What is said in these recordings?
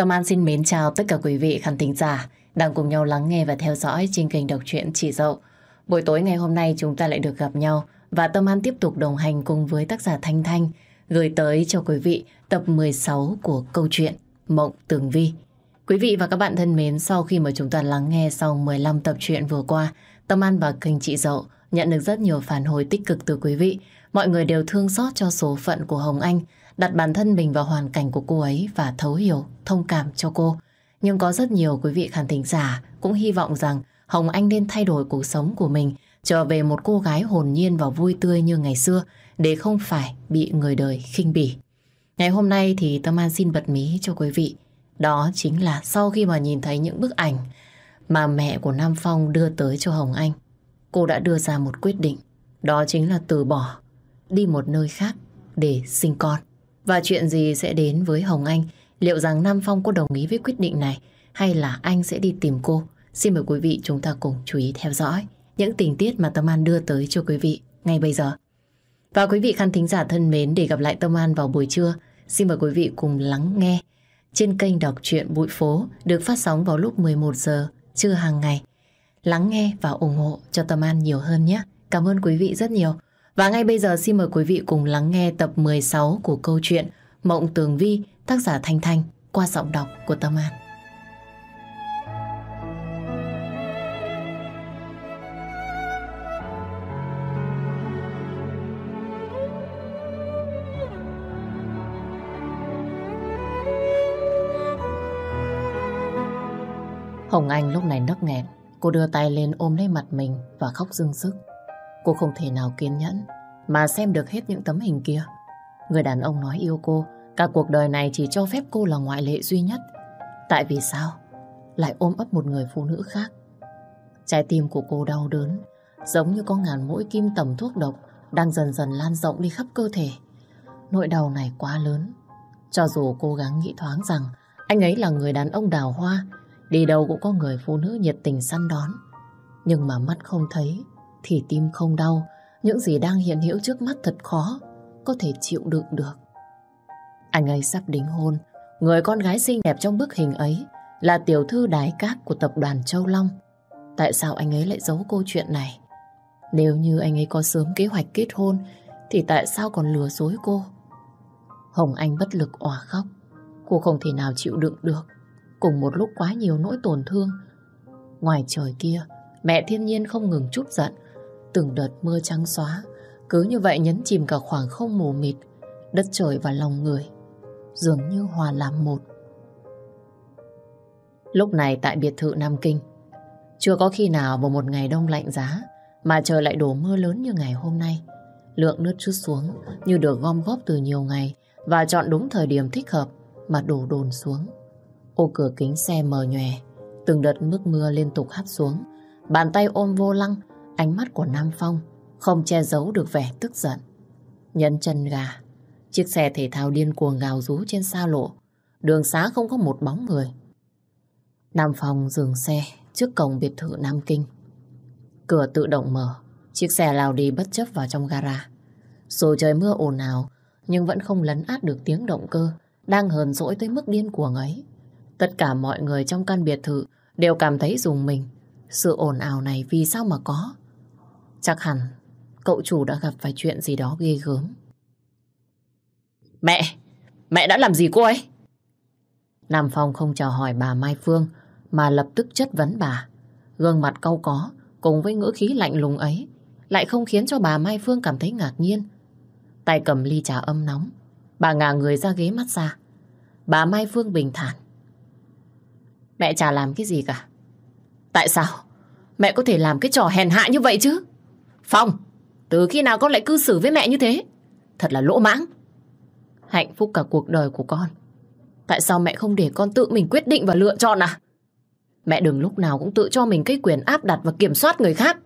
Tâm An xin mến chào tất cả quý vị khán thính giả đang cùng nhau lắng nghe và theo dõi trên kênh đọc truyện Chị Dậu. Buổi tối ngày hôm nay chúng ta lại được gặp nhau và Tâm An tiếp tục đồng hành cùng với tác giả Thanh Thanh gửi tới cho quý vị tập 16 của câu chuyện Mộng Tường Vi. Quý vị và các bạn thân mến, sau khi mà chúng ta lắng nghe sau 15 tập truyện vừa qua, Tâm An và kênh Chị Dậu nhận được rất nhiều phản hồi tích cực từ quý vị. Mọi người đều thương xót cho số phận của Hồng Anh, đặt bản thân mình vào hoàn cảnh của cô ấy và thấu hiểu, thông cảm cho cô. Nhưng có rất nhiều quý vị khán thính giả cũng hy vọng rằng Hồng Anh nên thay đổi cuộc sống của mình, trở về một cô gái hồn nhiên và vui tươi như ngày xưa để không phải bị người đời khinh bỉ. Ngày hôm nay thì Tâm An xin bật mí cho quý vị. Đó chính là sau khi mà nhìn thấy những bức ảnh mà mẹ của Nam Phong đưa tới cho Hồng Anh, cô đã đưa ra một quyết định. Đó chính là từ bỏ, đi một nơi khác để sinh con. Và chuyện gì sẽ đến với Hồng Anh? Liệu rằng Nam Phong có đồng ý với quyết định này hay là anh sẽ đi tìm cô? Xin mời quý vị chúng ta cùng chú ý theo dõi những tình tiết mà Tâm An đưa tới cho quý vị ngay bây giờ. Và quý vị khán thính giả thân mến để gặp lại Tâm An vào buổi trưa, xin mời quý vị cùng lắng nghe trên kênh đọc truyện Bụi Phố được phát sóng vào lúc 11 giờ trưa hàng ngày. Lắng nghe và ủng hộ cho Tâm An nhiều hơn nhé. Cảm ơn quý vị rất nhiều. Và ngay bây giờ xin mời quý vị cùng lắng nghe tập 16 của câu chuyện Mộng Tường Vi, tác giả Thanh Thanh qua giọng đọc của Tâm An. Hồng Anh lúc này nấc nghẹn. Cô đưa tay lên ôm lấy mặt mình và khóc dưng sức. Cô không thể nào kiên nhẫn mà xem được hết những tấm hình kia. Người đàn ông nói yêu cô, cả cuộc đời này chỉ cho phép cô là ngoại lệ duy nhất. Tại vì sao? Lại ôm ấp một người phụ nữ khác. Trái tim của cô đau đớn, giống như có ngàn mũi kim tầm thuốc độc đang dần dần lan rộng đi khắp cơ thể. Nỗi đau này quá lớn. Cho dù cố gắng nghĩ thoáng rằng anh ấy là người đàn ông đào hoa, đi đâu cũng có người phụ nữ nhiệt tình săn đón. Nhưng mà mắt không thấy, thì tim không đau. Những gì đang hiện hữu trước mắt thật khó, có thể chịu đựng được. Anh ấy sắp đính hôn, người con gái xinh đẹp trong bức hình ấy là tiểu thư đái cát của tập đoàn Châu Long. Tại sao anh ấy lại giấu câu chuyện này? Nếu như anh ấy có sớm kế hoạch kết hôn, thì tại sao còn lừa dối cô? Hồng Anh bất lực òa khóc. Cô không thể nào chịu đựng được. Cùng một lúc quá nhiều nỗi tổn thương. Ngoài trời kia, mẹ thiên nhiên không ngừng chút giận. Từng đợt mưa trắng xóa, cứ như vậy nhấn chìm cả khoảng không mù mịt, đất trời và lòng người. Dường như hòa làm một. Lúc này tại biệt thự Nam Kinh, chưa có khi nào vào một ngày đông lạnh giá mà trời lại đổ mưa lớn như ngày hôm nay. Lượng nước chút xuống như được gom góp từ nhiều ngày và chọn đúng thời điểm thích hợp mà đổ đồn xuống. Ô cửa kính xe mờ nhòe, từng đợt nước mưa liên tục hắt xuống. Bàn tay ôm vô lăng, ánh mắt của Nam Phong không che giấu được vẻ tức giận. Nhấn chân gà, chiếc xe thể thao điên cuồng gào rú trên xa lộ. Đường xá không có một bóng người. Nam Phong dừng xe trước cổng biệt thự Nam Kinh. Cửa tự động mở, chiếc xe lao đi bất chấp vào trong gara. Dù trời mưa ồn ào, nhưng vẫn không lấn át được tiếng động cơ đang hờn dỗi tới mức điên cuồng ấy. Tất cả mọi người trong căn biệt thự đều cảm thấy dùng mình. Sự ồn ào này vì sao mà có? Chắc hẳn cậu chủ đã gặp phải chuyện gì đó ghê gớm. Mẹ! Mẹ đã làm gì cô ấy? Nam Phong không chào hỏi bà Mai Phương mà lập tức chất vấn bà. Gương mặt cau có cùng với ngữ khí lạnh lùng ấy lại không khiến cho bà Mai Phương cảm thấy ngạc nhiên. Tay cầm ly trà âm nóng, bà ngả người ra ghế mắt ra. Bà Mai Phương bình thản. Mẹ chả làm cái gì cả. Tại sao? Mẹ có thể làm cái trò hèn hạ như vậy chứ? Phong, từ khi nào con lại cư xử với mẹ như thế? Thật là lỗ mãng. Hạnh phúc cả cuộc đời của con. Tại sao mẹ không để con tự mình quyết định và lựa chọn à? Mẹ đừng lúc nào cũng tự cho mình cái quyền áp đặt và kiểm soát người khác.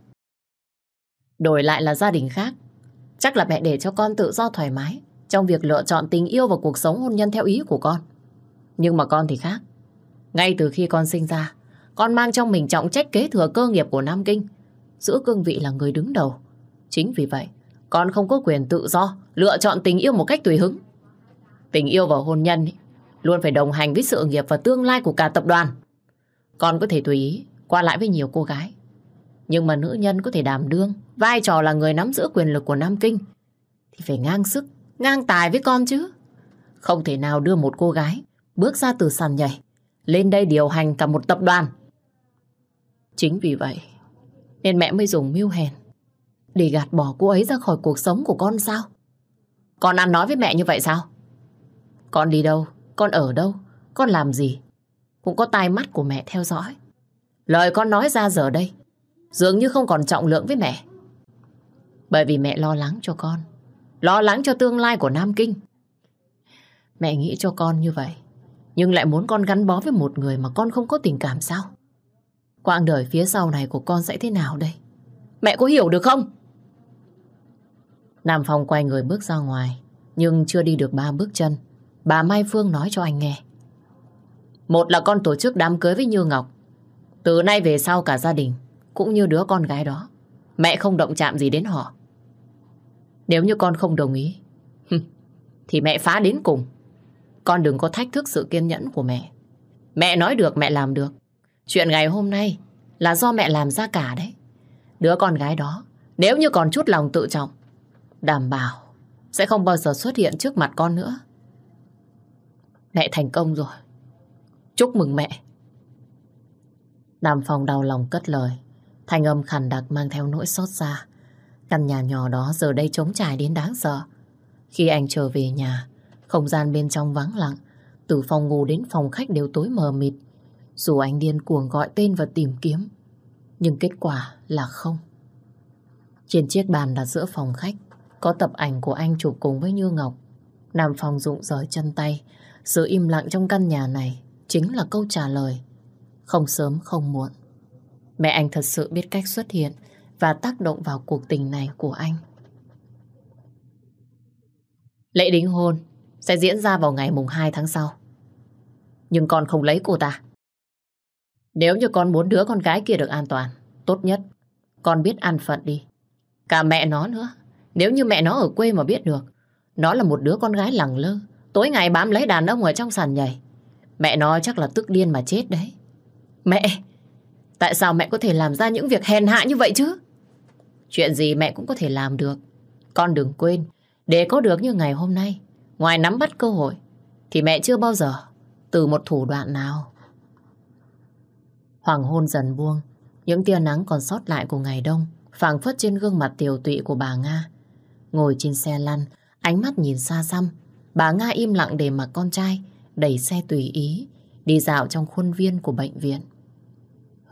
Đổi lại là gia đình khác. Chắc là mẹ để cho con tự do thoải mái trong việc lựa chọn tình yêu và cuộc sống hôn nhân theo ý của con. Nhưng mà con thì khác. Ngay từ khi con sinh ra, con mang trong mình trọng trách kế thừa cơ nghiệp của Nam Kinh, giữ cương vị là người đứng đầu. Chính vì vậy, con không có quyền tự do lựa chọn tình yêu một cách tùy hứng. Tình yêu và hôn nhân luôn phải đồng hành với sự nghiệp và tương lai của cả tập đoàn. Con có thể tùy ý qua lại với nhiều cô gái. Nhưng mà nữ nhân có thể đảm đương vai trò là người nắm giữ quyền lực của Nam Kinh thì phải ngang sức, ngang tài với con chứ. Không thể nào đưa một cô gái bước ra từ sàn nhảy lên đây điều hành cả một tập đoàn. Chính vì vậy nên mẹ mới dùng mưu hèn để gạt bỏ cô ấy ra khỏi cuộc sống của con sao? Con ăn nói với mẹ như vậy sao? Con đi đâu? Con ở đâu? Con làm gì? Cũng có tai mắt của mẹ theo dõi. Lời con nói ra giờ đây, dường như không còn trọng lượng với mẹ. Bởi vì mẹ lo lắng cho con. Lo lắng cho tương lai của Nam Kinh. Mẹ nghĩ cho con như vậy. Nhưng lại muốn con gắn bó với một người mà con không có tình cảm sao? Quãng đời phía sau này của con sẽ thế nào đây? Mẹ có hiểu được không? Nam Phong quay người bước ra ngoài. Nhưng chưa đi được ba bước chân. Bà Mai Phương nói cho anh nghe. Một là con tổ chức đám cưới với Như Ngọc. Từ nay về sau cả gia đình, cũng như đứa con gái đó, mẹ không động chạm gì đến họ. Nếu như con không đồng ý, thì mẹ phá đến cùng. Con đừng có thách thức sự kiên nhẫn của mẹ. Mẹ nói được mẹ làm được. Chuyện ngày hôm nay là do mẹ làm ra cả đấy. Đứa con gái đó, nếu như còn chút lòng tự trọng, đảm bảo sẽ không bao giờ xuất hiện trước mặt con nữa. Mẹ thành công rồi. Chúc mừng mẹ. Nam Phong đau lòng cất lời. Thanh âm khàn đặc mang theo nỗi xót xa. Căn nhà nhỏ đó giờ đây trống trải đến đáng sợ. Khi anh trở về nhà, không gian bên trong vắng lặng. Từ phòng ngủ đến phòng khách đều tối mờ mịt. Dù anh điên cuồng gọi tên và tìm kiếm, nhưng kết quả là không. Trên chiếc bàn đặt giữa phòng khách, có tập ảnh của anh chụp cùng với Như Ngọc. Nam Phong rụng rời chân tay. Sự im lặng trong căn nhà này chính là câu trả lời. Không sớm không muộn. Mẹ anh thật sự biết cách xuất hiện và tác động vào cuộc tình này của anh. Lễ đính hôn sẽ diễn ra vào ngày mùng 2 tháng sau. Nhưng con không lấy cô ta. Nếu như con muốn đứa con gái kia được an toàn, tốt nhất con biết an phận đi. Cả mẹ nó nữa. Nếu như mẹ nó ở quê mà biết được, nó là một đứa con gái lẳng lơ, tối ngày bám lấy đàn ông ở trong sàn nhảy. Mẹ nó chắc là tức điên mà chết đấy. Mẹ, tại sao mẹ có thể làm ra những việc hèn hạ như vậy chứ? Chuyện gì mẹ cũng có thể làm được. Con đừng quên, để có được như ngày hôm nay, ngoài nắm bắt cơ hội, thì mẹ chưa bao giờ từ một thủ đoạn nào. Hoàng hôn dần buông, những tia nắng còn sót lại của ngày đông phảng phất trên gương mặt tiều tụy của bà Nga. Ngồi trên xe lăn, ánh mắt nhìn xa xăm, bà Nga im lặng để mặc con trai đẩy xe tùy ý, đi dạo trong khuôn viên của bệnh viện.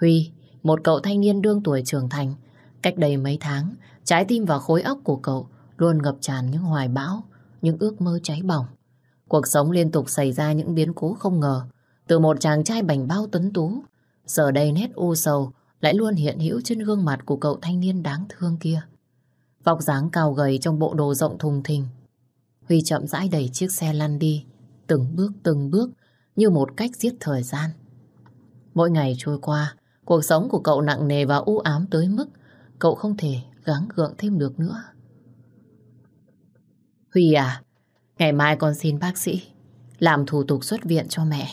Huy, một cậu thanh niên đương tuổi trưởng thành, cách đây mấy tháng, trái tim và khối óc của cậu luôn ngập tràn những hoài bão, những ước mơ cháy bỏng. Cuộc sống liên tục xảy ra những biến cố không ngờ, từ một chàng trai bảnh bao tuấn tú, giờ đây nét u sầu lại luôn hiện hữu trên gương mặt của cậu thanh niên đáng thương kia. Vóc dáng cao gầy trong bộ đồ rộng thùng thình. Huy chậm rãi đẩy chiếc xe lăn đi, từng bước từng bước như một cách giết thời gian. Mỗi ngày trôi qua, cuộc sống của cậu nặng nề và u ám tới mức cậu không thể gắng gượng thêm được nữa. Huy à, ngày mai con xin bác sĩ làm thủ tục xuất viện cho mẹ.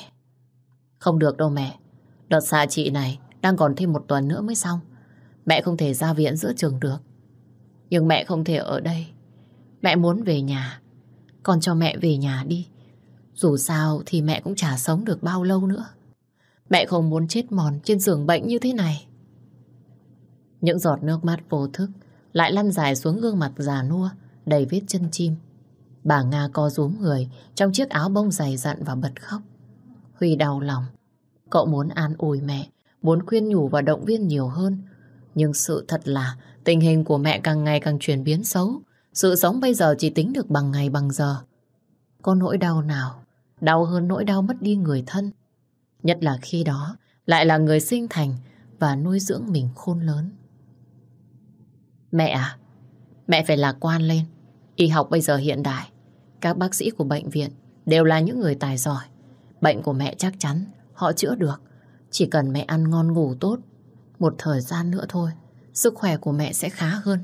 Không được đâu mẹ, đợt xa trị này đang còn thêm một tuần nữa mới xong. Mẹ không thể ra viện giữa trường được. Nhưng mẹ không thể ở đây. Mẹ muốn về nhà. Con cho mẹ về nhà đi. Dù sao thì mẹ cũng chả sống được bao lâu nữa. Mẹ không muốn chết mòn trên giường bệnh như thế này. Những giọt nước mắt vô thức lại lăn dài xuống gương mặt già nua, đầy vết chân chim. Bà Nga co rúm người trong chiếc áo bông dày dặn và bật khóc. Huy đau lòng. Cậu muốn an ủi mẹ, muốn khuyên nhủ và động viên nhiều hơn. Nhưng sự thật là tình hình của mẹ càng ngày càng chuyển biến xấu. Sự sống bây giờ chỉ tính được bằng ngày bằng giờ. Có nỗi đau nào, đau hơn nỗi đau mất đi người thân. Nhất là khi đó lại là người sinh thành và nuôi dưỡng mình khôn lớn. Mẹ à, mẹ phải lạc quan lên. Y học bây giờ hiện đại, các bác sĩ của bệnh viện đều là những người tài giỏi. Bệnh của mẹ chắc chắn họ chữa được. Chỉ cần mẹ ăn ngon ngủ tốt, một thời gian nữa thôi, sức khỏe của mẹ sẽ khá hơn.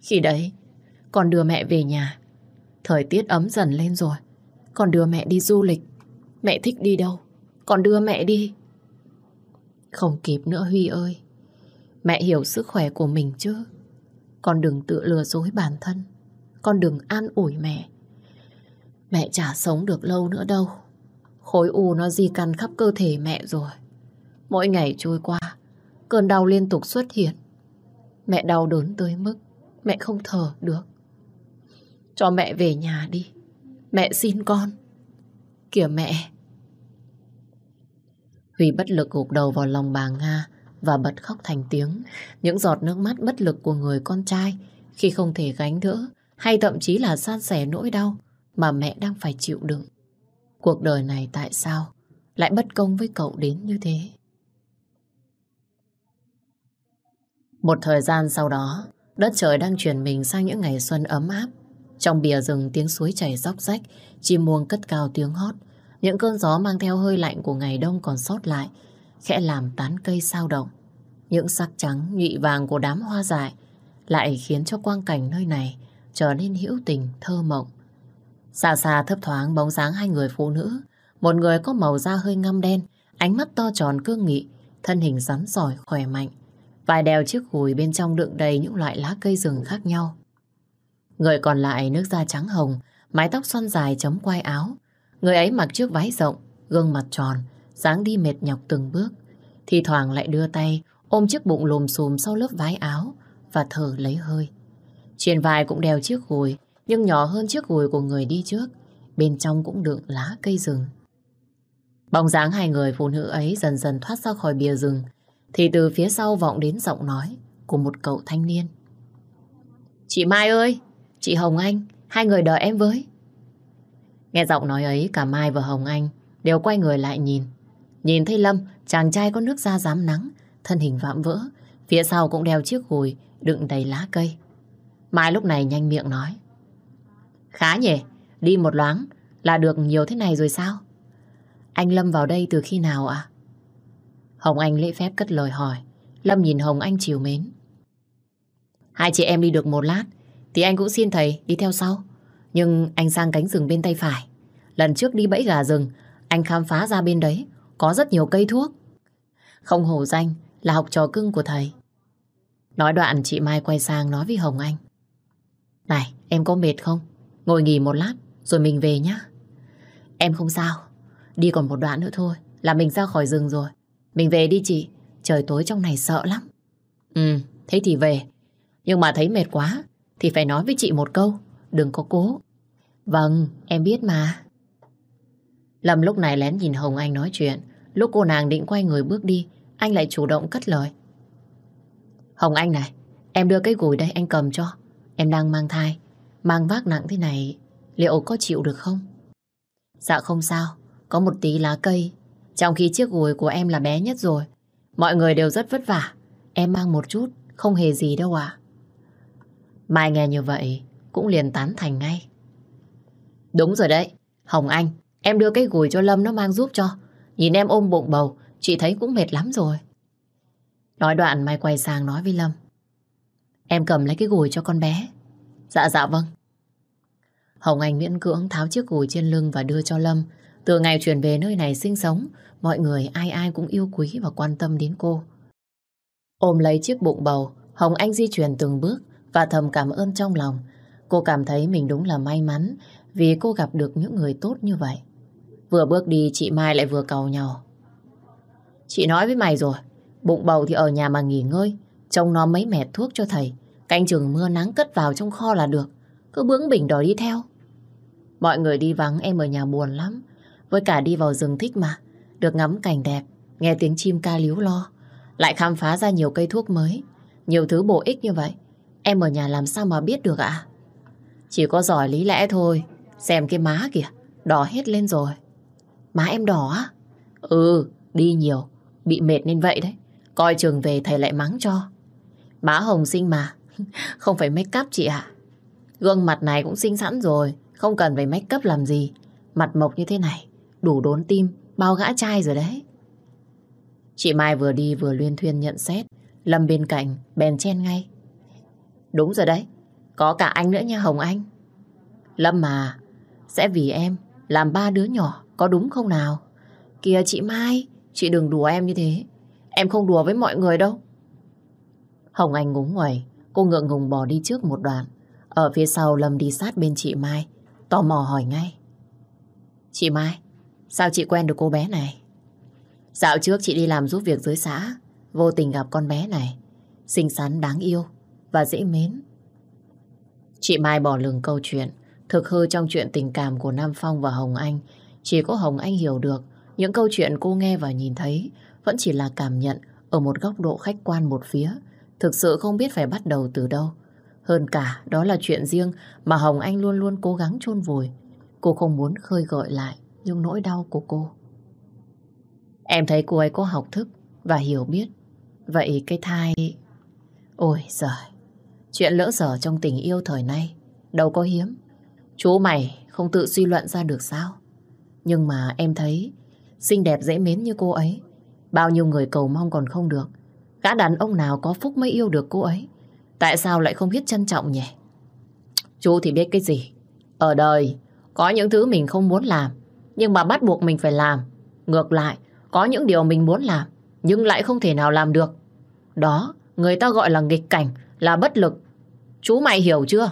Khi đấy, con đưa mẹ về nhà. Thời tiết ấm dần lên rồi, con đưa mẹ đi du lịch. Mẹ thích đi đâu? Con đưa mẹ đi. Không kịp nữa Huy ơi. Mẹ hiểu sức khỏe của mình chứ. Con đừng tự lừa dối bản thân. Con đừng an ủi mẹ. Mẹ chả sống được lâu nữa đâu. Khối u nó di căn khắp cơ thể mẹ rồi. Mỗi ngày trôi qua, cơn đau liên tục xuất hiện. Mẹ đau đớn tới mức mẹ không thở được. Cho mẹ về nhà đi. Mẹ xin con. Kìa mẹ. Huy bất lực gục đầu vào lòng bà Nga và bật khóc thành tiếng. Những giọt nước mắt bất lực của người con trai khi không thể gánh đỡ hay thậm chí là san sẻ nỗi đau mà mẹ đang phải chịu đựng. Cuộc đời này tại sao lại bất công với cậu đến như thế? Một thời gian sau đó, đất trời đang chuyển mình sang những ngày xuân ấm áp. Trong bìa rừng tiếng suối chảy róc rách, chim muông cất cao tiếng hót. Những cơn gió mang theo hơi lạnh của ngày đông còn sót lại, khẽ làm tán cây sao động. Những sắc trắng nhụy vàng của đám hoa dại lại khiến cho quang cảnh nơi này trở nên hữu tình, thơ mộng. Xa xa thấp thoáng bóng dáng hai người phụ nữ, một người có màu da hơi ngăm đen, ánh mắt to tròn cương nghị, thân hình rắn giỏi, khỏe mạnh. Vài đèo chiếc gùi bên trong đựng đầy những loại lá cây rừng khác nhau. Người còn lại nước da trắng hồng, mái tóc xoăn dài chấm quai áo. Người ấy mặc chiếc váy rộng, gương mặt tròn, dáng đi mệt nhọc từng bước. Thì thoảng lại đưa tay ôm chiếc bụng lùm xùm sau lớp váy áo và thở lấy hơi. Trên vai cũng đeo chiếc gùi, nhưng nhỏ hơn chiếc gùi của người đi trước. Bên trong cũng đựng lá cây rừng. Bóng dáng hai người phụ nữ ấy dần dần thoát ra khỏi bìa rừng, thì từ phía sau vọng đến giọng nói của một cậu thanh niên. Chị Mai ơi, chị Hồng Anh, hai người đợi em với. Nghe giọng nói ấy, cả Mai và Hồng Anh đều quay người lại nhìn. Nhìn thấy Lâm, chàng trai có nước da dám nắng, thân hình vạm vỡ, phía sau cũng đeo chiếc gùi đựng đầy lá cây. Mai lúc này nhanh miệng nói. Khá nhỉ, đi một loáng là được nhiều thế này rồi sao? Anh Lâm vào đây từ khi nào ạ? Hồng Anh lễ phép cất lời hỏi. Lâm nhìn Hồng Anh chiều mến. Hai chị em đi được một lát, thì anh cũng xin thầy đi theo sau. Nhưng anh sang cánh rừng bên tay phải. Lần trước đi bẫy gà rừng, anh khám phá ra bên đấy có rất nhiều cây thuốc. Không hổ danh là học trò cưng của thầy. Nói đoạn chị Mai quay sang nói với Hồng Anh. Này, em có mệt không? Ngồi nghỉ một lát, rồi mình về nhá. Em không sao. Đi còn một đoạn nữa thôi, là mình ra khỏi rừng rồi. Mình về đi chị, trời tối trong này sợ lắm. Ừ, thế thì về. Nhưng mà thấy mệt quá, thì phải nói với chị một câu, đừng có cố. Vâng, em biết mà. Lâm lúc này lén nhìn Hồng Anh nói chuyện. Lúc cô nàng định quay người bước đi, anh lại chủ động cất lời. Hồng Anh này, em đưa cái gùi đây anh cầm cho. Em đang mang thai, mang vác nặng thế này, liệu có chịu được không? Dạ không sao, có một tí lá cây. Trong khi chiếc gùi của em là bé nhất rồi. Mọi người đều rất vất vả. Em mang một chút, không hề gì đâu ạ. Mai nghe như vậy, cũng liền tán thành ngay. Đúng rồi đấy, Hồng Anh, em đưa cái gùi cho Lâm nó mang giúp cho. Nhìn em ôm bụng bầu, chị thấy cũng mệt lắm rồi. Nói đoạn Mai quay sang nói với Lâm. Em cầm lấy cái gùi cho con bé. Dạ dạ vâng. Hồng Anh miễn cưỡng tháo chiếc gùi trên lưng và đưa cho Lâm. Từ ngày chuyển về nơi này sinh sống, mọi người ai ai cũng yêu quý và quan tâm đến cô. Ôm lấy chiếc bụng bầu, Hồng Anh di chuyển từng bước và thầm cảm ơn trong lòng. Cô cảm thấy mình đúng là may mắn vì cô gặp được những người tốt như vậy. Vừa bước đi chị Mai lại vừa cầu nhau. Chị nói với mày rồi, bụng bầu thì ở nhà mà nghỉ ngơi, trông nó mấy mẹ thuốc cho thầy. Canh chừng mưa nắng cất vào trong kho là được, cứ bướng bỉnh đòi đi theo. Mọi người đi vắng em ở nhà buồn lắm, với cả đi vào rừng thích mà, được ngắm cảnh đẹp, nghe tiếng chim ca líu lo, lại khám phá ra nhiều cây thuốc mới, nhiều thứ bổ ích như vậy. Em ở nhà làm sao mà biết được ạ? Chỉ có giỏi lý lẽ thôi, xem cái má kìa, đỏ hết lên rồi. Má em đỏ á? Ừ, đi nhiều, bị mệt nên vậy đấy. Coi trường về thầy lại mắng cho. Má hồng sinh mà, không phải make up chị ạ. Gương mặt này cũng xinh sẵn rồi, không cần phải make up làm gì. Mặt mộc như thế này, đủ đốn tim, bao gã trai rồi đấy. Chị Mai vừa đi vừa luyên thuyên nhận xét, Lâm bên cạnh, bèn chen ngay. Đúng rồi đấy, có cả anh nữa nha Hồng Anh. Lâm mà, sẽ vì em làm ba đứa nhỏ, có đúng không nào? Kìa chị Mai, chị đừng đùa em như thế. Em không đùa với mọi người đâu. Hồng Anh ngúng nguẩy, cô ngượng ngùng bỏ đi trước một đoạn. Ở phía sau Lâm đi sát bên chị Mai, tò mò hỏi ngay. Chị Mai, sao chị quen được cô bé này? Dạo trước chị đi làm giúp việc dưới xã, vô tình gặp con bé này. Xinh xắn, đáng yêu và dễ mến. Chị Mai bỏ lừng câu chuyện, thực hư trong chuyện tình cảm của Nam Phong và Hồng Anh. Chỉ có Hồng Anh hiểu được những câu chuyện cô nghe và nhìn thấy vẫn chỉ là cảm nhận ở một góc độ khách quan một phía. Thực sự không biết phải bắt đầu từ đâu. Hơn cả đó là chuyện riêng mà Hồng Anh luôn luôn cố gắng chôn vùi. Cô không muốn khơi gợi lại những nỗi đau của cô. Em thấy cô ấy có học thức và hiểu biết. Vậy cái thai... Ôi giời, chuyện lỡ dở trong tình yêu thời nay đâu có hiếm. Chú mày không tự suy luận ra được sao? Nhưng mà em thấy xinh đẹp dễ mến như cô ấy. Bao nhiêu người cầu mong còn không được. Gã đàn ông nào có phúc mới yêu được cô ấy. Tại sao lại không biết trân trọng nhỉ? Chú thì biết cái gì? Ở đời, có những thứ mình không muốn làm, nhưng mà bắt buộc mình phải làm. Ngược lại, có những điều mình muốn làm, nhưng lại không thể nào làm được. Đó, người ta gọi là nghịch cảnh, là bất lực. Chú mày hiểu chưa?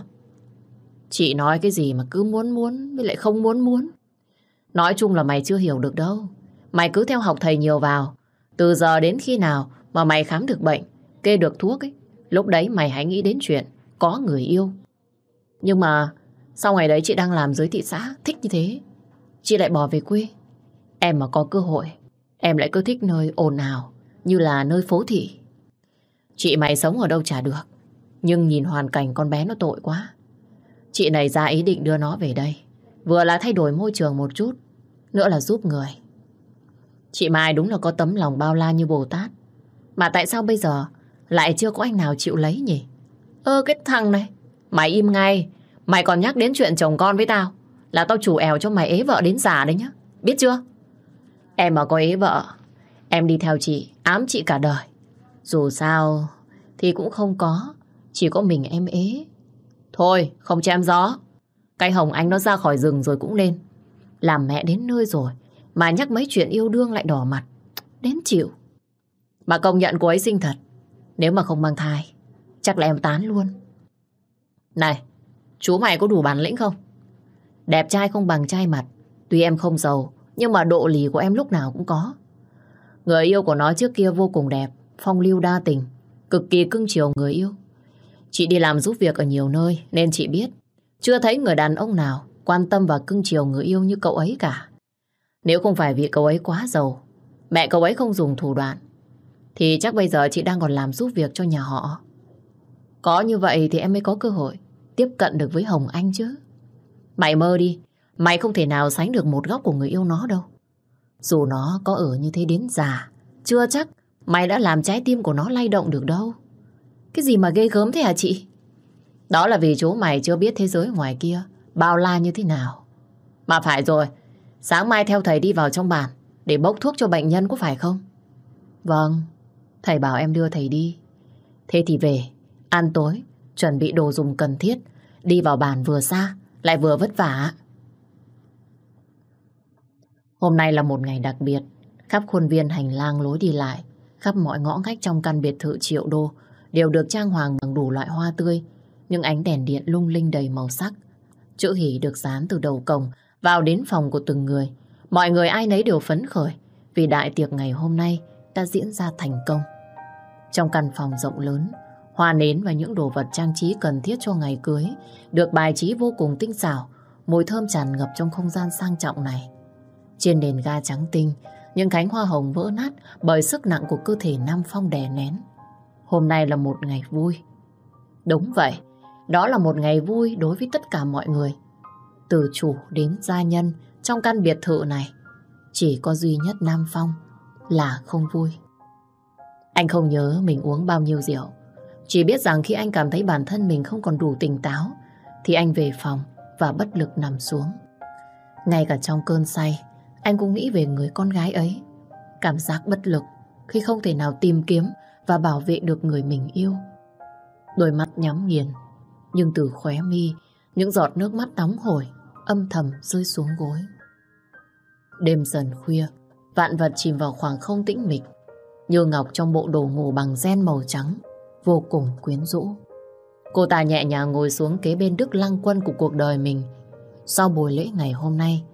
Chị nói cái gì mà cứ muốn muốn, với lại không muốn muốn. Nói chung là mày chưa hiểu được đâu. Mày cứ theo học thầy nhiều vào. Từ giờ đến khi nào mà mày khám được bệnh, kê được thuốc ấy, lúc đấy mày hãy nghĩ đến chuyện có người yêu. Nhưng mà sau ngày đấy chị đang làm dưới thị xã, thích như thế. Chị lại bỏ về quê. Em mà có cơ hội, em lại cứ thích nơi ồn ào, như là nơi phố thị. Chị mày sống ở đâu chả được. Nhưng nhìn hoàn cảnh con bé nó tội quá. Chị này ra ý định đưa nó về đây. Vừa là thay đổi môi trường một chút, nữa là giúp người. Chị Mai đúng là có tấm lòng bao la như Bồ Tát. Mà tại sao bây giờ lại chưa có anh nào chịu lấy nhỉ? Ơ cái thằng này, mày im ngay. Mày còn nhắc đến chuyện chồng con với tao. Là tao chủ ẻo cho mày ế vợ đến già đấy nhá. Biết chưa? Em mà có ế vợ, em đi theo chị, ám chị cả đời. Dù sao thì cũng không có, chỉ có mình em ế. Thôi, không chém gió. Cái hồng anh nó ra khỏi rừng rồi cũng lên. Làm mẹ đến nơi rồi, mà nhắc mấy chuyện yêu đương lại đỏ mặt. Đến chịu. Mà công nhận cô ấy xinh thật. Nếu mà không mang thai, chắc là em tán luôn. Này, chú mày có đủ bản lĩnh không? Đẹp trai không bằng trai mặt. Tuy em không giàu, nhưng mà độ lì của em lúc nào cũng có. Người yêu của nó trước kia vô cùng đẹp, phong lưu đa tình, cực kỳ cưng chiều người yêu. Chị đi làm giúp việc ở nhiều nơi nên chị biết chưa thấy người đàn ông nào quan tâm và cưng chiều người yêu như cậu ấy cả. Nếu không phải vì cậu ấy quá giàu, mẹ cậu ấy không dùng thủ đoạn, thì chắc bây giờ chị đang còn làm giúp việc cho nhà họ. Có như vậy thì em mới có cơ hội tiếp cận được với Hồng Anh chứ. Mày mơ đi, mày không thể nào sánh được một góc của người yêu nó đâu. Dù nó có ở như thế đến già, chưa chắc mày đã làm trái tim của nó lay động được đâu. Cái gì mà ghê gớm thế hả chị? Đó là vì chú mày chưa biết thế giới ngoài kia bao la như thế nào. Mà phải rồi, sáng mai theo thầy đi vào trong bàn để bốc thuốc cho bệnh nhân có phải không? Vâng, thầy bảo em đưa thầy đi. Thế thì về, ăn tối, chuẩn bị đồ dùng cần thiết, đi vào bàn vừa xa, lại vừa vất vả. Hôm nay là một ngày đặc biệt, khắp khuôn viên hành lang lối đi lại, khắp mọi ngõ ngách trong căn biệt thự triệu đô đều được trang hoàng bằng đủ loại hoa tươi, những ánh đèn điện lung linh đầy màu sắc. Chữ hỉ được dán từ đầu cổng vào đến phòng của từng người. Mọi người ai nấy đều phấn khởi vì đại tiệc ngày hôm nay đã diễn ra thành công. Trong căn phòng rộng lớn, hoa nến và những đồ vật trang trí cần thiết cho ngày cưới được bài trí vô cùng tinh xảo, mùi thơm tràn ngập trong không gian sang trọng này. Trên nền ga trắng tinh, những cánh hoa hồng vỡ nát bởi sức nặng của cơ thể Nam Phong đè nén. Hôm nay là một ngày vui. Đúng vậy, đó là một ngày vui đối với tất cả mọi người. Từ chủ đến gia nhân trong căn biệt thự này, chỉ có duy nhất Nam Phong là không vui. Anh không nhớ mình uống bao nhiêu rượu. Chỉ biết rằng khi anh cảm thấy bản thân mình không còn đủ tỉnh táo, thì anh về phòng và bất lực nằm xuống. Ngay cả trong cơn say, anh cũng nghĩ về người con gái ấy. Cảm giác bất lực khi không thể nào tìm kiếm và bảo vệ được người mình yêu. Đôi mắt nhắm nghiền, nhưng từ khóe mi, những giọt nước mắt nóng hổi âm thầm rơi xuống gối. Đêm dần khuya, vạn vật chìm vào khoảng không tĩnh mịch. Như Ngọc trong bộ đồ ngủ bằng ren màu trắng, vô cùng quyến rũ. Cô ta nhẹ nhàng ngồi xuống kế bên Đức Lăng Quân của cuộc đời mình. Sau buổi lễ ngày hôm nay,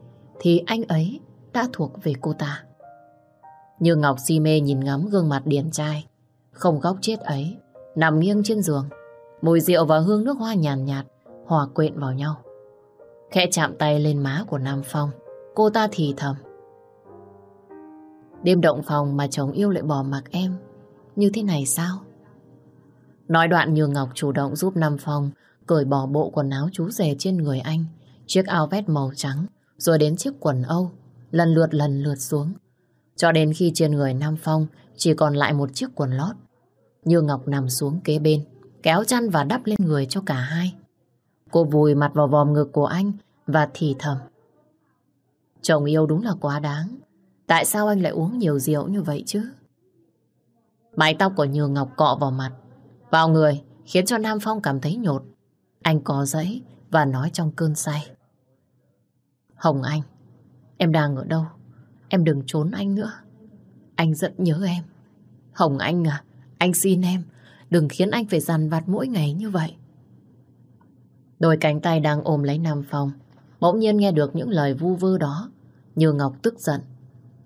thì anh ấy đã thuộc về cô ta. Như Ngọc si mê nhìn ngắm gương mặt điển trai, không góc chết ấy, nằm nghiêng trên giường. Mùi rượu và hương nước hoa nhàn nhạt, nhạt, hòa quyện vào nhau. Khẽ chạm tay lên má của Nam Phong, cô ta thì thầm. Đêm động phòng mà chồng yêu lại bỏ mặc em, như thế này sao? Nói đoạn Như Ngọc chủ động giúp Nam Phong cởi bỏ bộ quần áo chú rể trên người anh, chiếc áo vest màu trắng, rồi đến chiếc quần âu, lần lượt lần lượt xuống. Cho đến khi trên người Nam Phong chỉ còn lại một chiếc quần lót. Như Ngọc nằm xuống kế bên, kéo chăn và đắp lên người cho cả hai. Cô vùi mặt vào vòm ngực của anh và thì thầm. Chồng yêu đúng là quá đáng. Tại sao anh lại uống nhiều rượu như vậy chứ? Mái tóc của Như Ngọc cọ vào mặt, vào người khiến cho Nam Phong cảm thấy nhột. Anh có giấy và nói trong cơn say. Hồng Anh, em đang ở đâu? Em đừng trốn anh nữa. Anh rất nhớ em. Hồng Anh à, anh xin em, đừng khiến anh phải dằn vặt mỗi ngày như vậy. Đôi cánh tay đang ôm lấy Nam Phong, bỗng nhiên nghe được những lời vu vơ đó. Như Ngọc tức giận,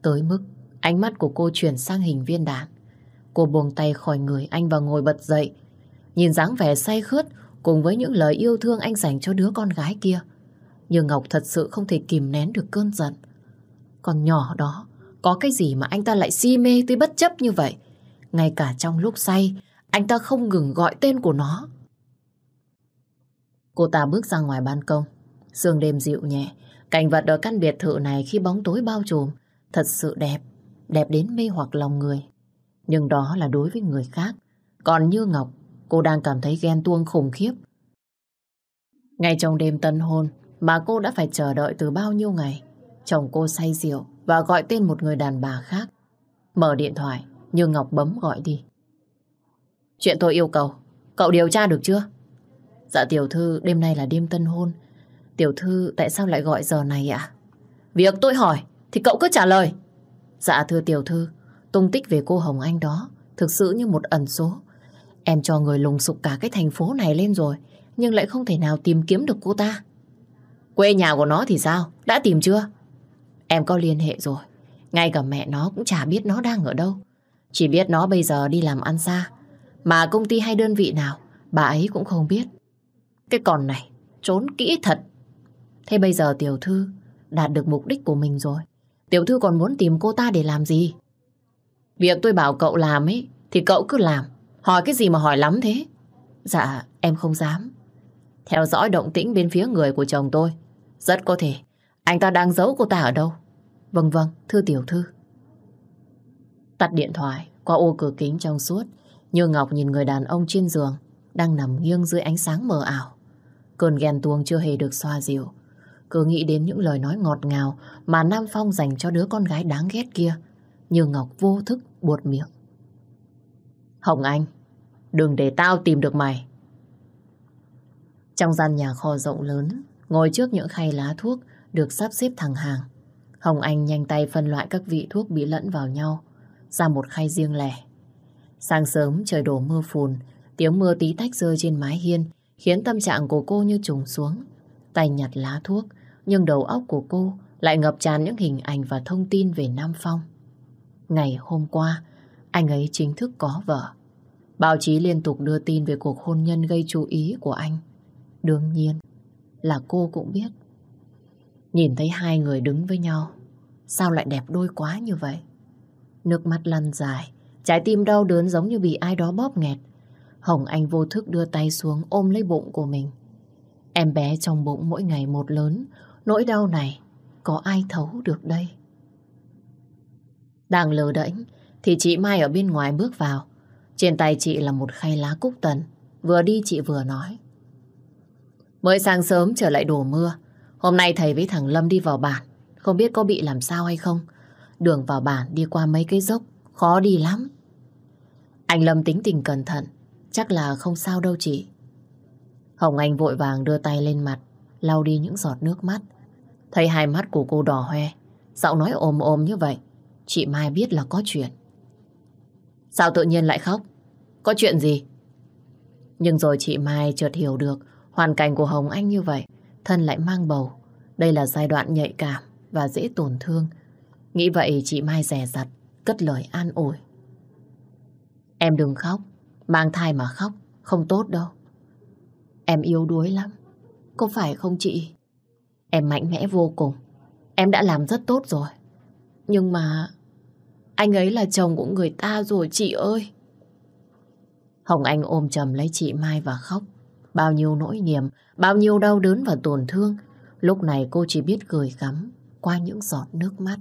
tới mức ánh mắt của cô chuyển sang hình viên đạn. Cô buông tay khỏi người anh và ngồi bật dậy. Nhìn dáng vẻ say khướt cùng với những lời yêu thương anh dành cho đứa con gái kia. Nhưng Ngọc thật sự không thể kìm nén được cơn giận. Còn nhỏ đó, có cái gì mà anh ta lại si mê tới bất chấp như vậy? Ngay cả trong lúc say, anh ta không ngừng gọi tên của nó. Cô ta bước ra ngoài ban công. Sương đêm dịu nhẹ. Cảnh vật ở căn biệt thự này khi bóng tối bao trùm thật sự đẹp. Đẹp đến mê hoặc lòng người. Nhưng đó là đối với người khác. Còn như Ngọc, cô đang cảm thấy ghen tuông khủng khiếp. Ngay trong đêm tân hôn mà cô đã phải chờ đợi từ bao nhiêu ngày. Chồng cô say rượu và gọi tên một người đàn bà khác. Mở điện thoại, như Ngọc bấm gọi đi. Chuyện tôi yêu cầu, cậu điều tra được chưa? Dạ tiểu thư, đêm nay là đêm tân hôn. Tiểu thư tại sao lại gọi giờ này ạ? Việc tôi hỏi thì cậu cứ trả lời. Dạ thưa tiểu thư, tung tích về cô Hồng Anh đó thực sự như một ẩn số. Em cho người lùng sục cả cái thành phố này lên rồi, nhưng lại không thể nào tìm kiếm được cô ta. Quê nhà của nó thì sao? Đã tìm chưa? Em có liên hệ rồi. Ngay cả mẹ nó cũng chả biết nó đang ở đâu. Chỉ biết nó bây giờ đi làm ăn xa. Mà công ty hay đơn vị nào, bà ấy cũng không biết. Cái con này, trốn kỹ thật. Thế bây giờ tiểu thư đạt được mục đích của mình rồi. Tiểu thư còn muốn tìm cô ta để làm gì? Việc tôi bảo cậu làm ấy, thì cậu cứ làm. Hỏi cái gì mà hỏi lắm thế? Dạ, em không dám. Theo dõi động tĩnh bên phía người của chồng tôi. Rất có thể, anh ta đang giấu cô ta ở đâu? Vâng vâng, thưa tiểu thư. Tắt điện thoại, qua ô cửa kính trong suốt, Như Ngọc nhìn người đàn ông trên giường, đang nằm nghiêng dưới ánh sáng mờ ảo. Cơn ghen tuông chưa hề được xoa dịu. Cứ nghĩ đến những lời nói ngọt ngào mà Nam Phong dành cho đứa con gái đáng ghét kia. Như Ngọc vô thức buột miệng. Hồng Anh, đừng để tao tìm được mày. Trong gian nhà kho rộng lớn, ngồi trước những khay lá thuốc được sắp xếp thẳng hàng. Hồng Anh nhanh tay phân loại các vị thuốc bị lẫn vào nhau ra một khay riêng lẻ. Sáng sớm trời đổ mưa phùn, tiếng mưa tí tách rơi trên mái hiên khiến tâm trạng của cô như trùng xuống. Tay nhặt lá thuốc, nhưng đầu óc của cô lại ngập tràn những hình ảnh và thông tin về Nam Phong. Ngày hôm qua, anh ấy chính thức có vợ. Báo chí liên tục đưa tin về cuộc hôn nhân gây chú ý của anh. Đương nhiên là cô cũng biết. Nhìn thấy hai người đứng với nhau, sao lại đẹp đôi quá như vậy? Nước mắt lăn dài, trái tim đau đớn giống như bị ai đó bóp nghẹt. Hồng Anh vô thức đưa tay xuống ôm lấy bụng của mình. Em bé trong bụng mỗi ngày một lớn, nỗi đau này, có ai thấu được đây? Đang lờ đễnh, thì chị Mai ở bên ngoài bước vào. Trên tay chị là một khay lá cúc tần. Vừa đi chị vừa nói. Mới sáng sớm trở lại đổ mưa. Hôm nay thầy với thằng Lâm đi vào bản. Không biết có bị làm sao hay không. Đường vào bản đi qua mấy cái dốc. Khó đi lắm. Anh Lâm tính tình cẩn thận. Chắc là không sao đâu chị. Hồng Anh vội vàng đưa tay lên mặt. lau đi những giọt nước mắt. Thấy hai mắt của cô đỏ hoe. Giọng nói ồm ồm như vậy, chị Mai biết là có chuyện. Sao tự nhiên lại khóc? Có chuyện gì? Nhưng rồi chị Mai chợt hiểu được hoàn cảnh của Hồng Anh như vậy, thân lại mang bầu. Đây là giai đoạn nhạy cảm và dễ tổn thương. Nghĩ vậy chị Mai rè rặt, cất lời an ủi. Em đừng khóc, mang thai mà khóc, không tốt đâu. Em yếu đuối lắm, có phải không chị? Em mạnh mẽ vô cùng, em đã làm rất tốt rồi. Nhưng mà anh ấy là chồng của người ta rồi chị ơi. Hồng Anh ôm chầm lấy chị Mai và khóc. Bao nhiêu nỗi niềm, bao nhiêu đau đớn và tổn thương. Lúc này cô chỉ biết cười gắm qua những giọt nước mắt.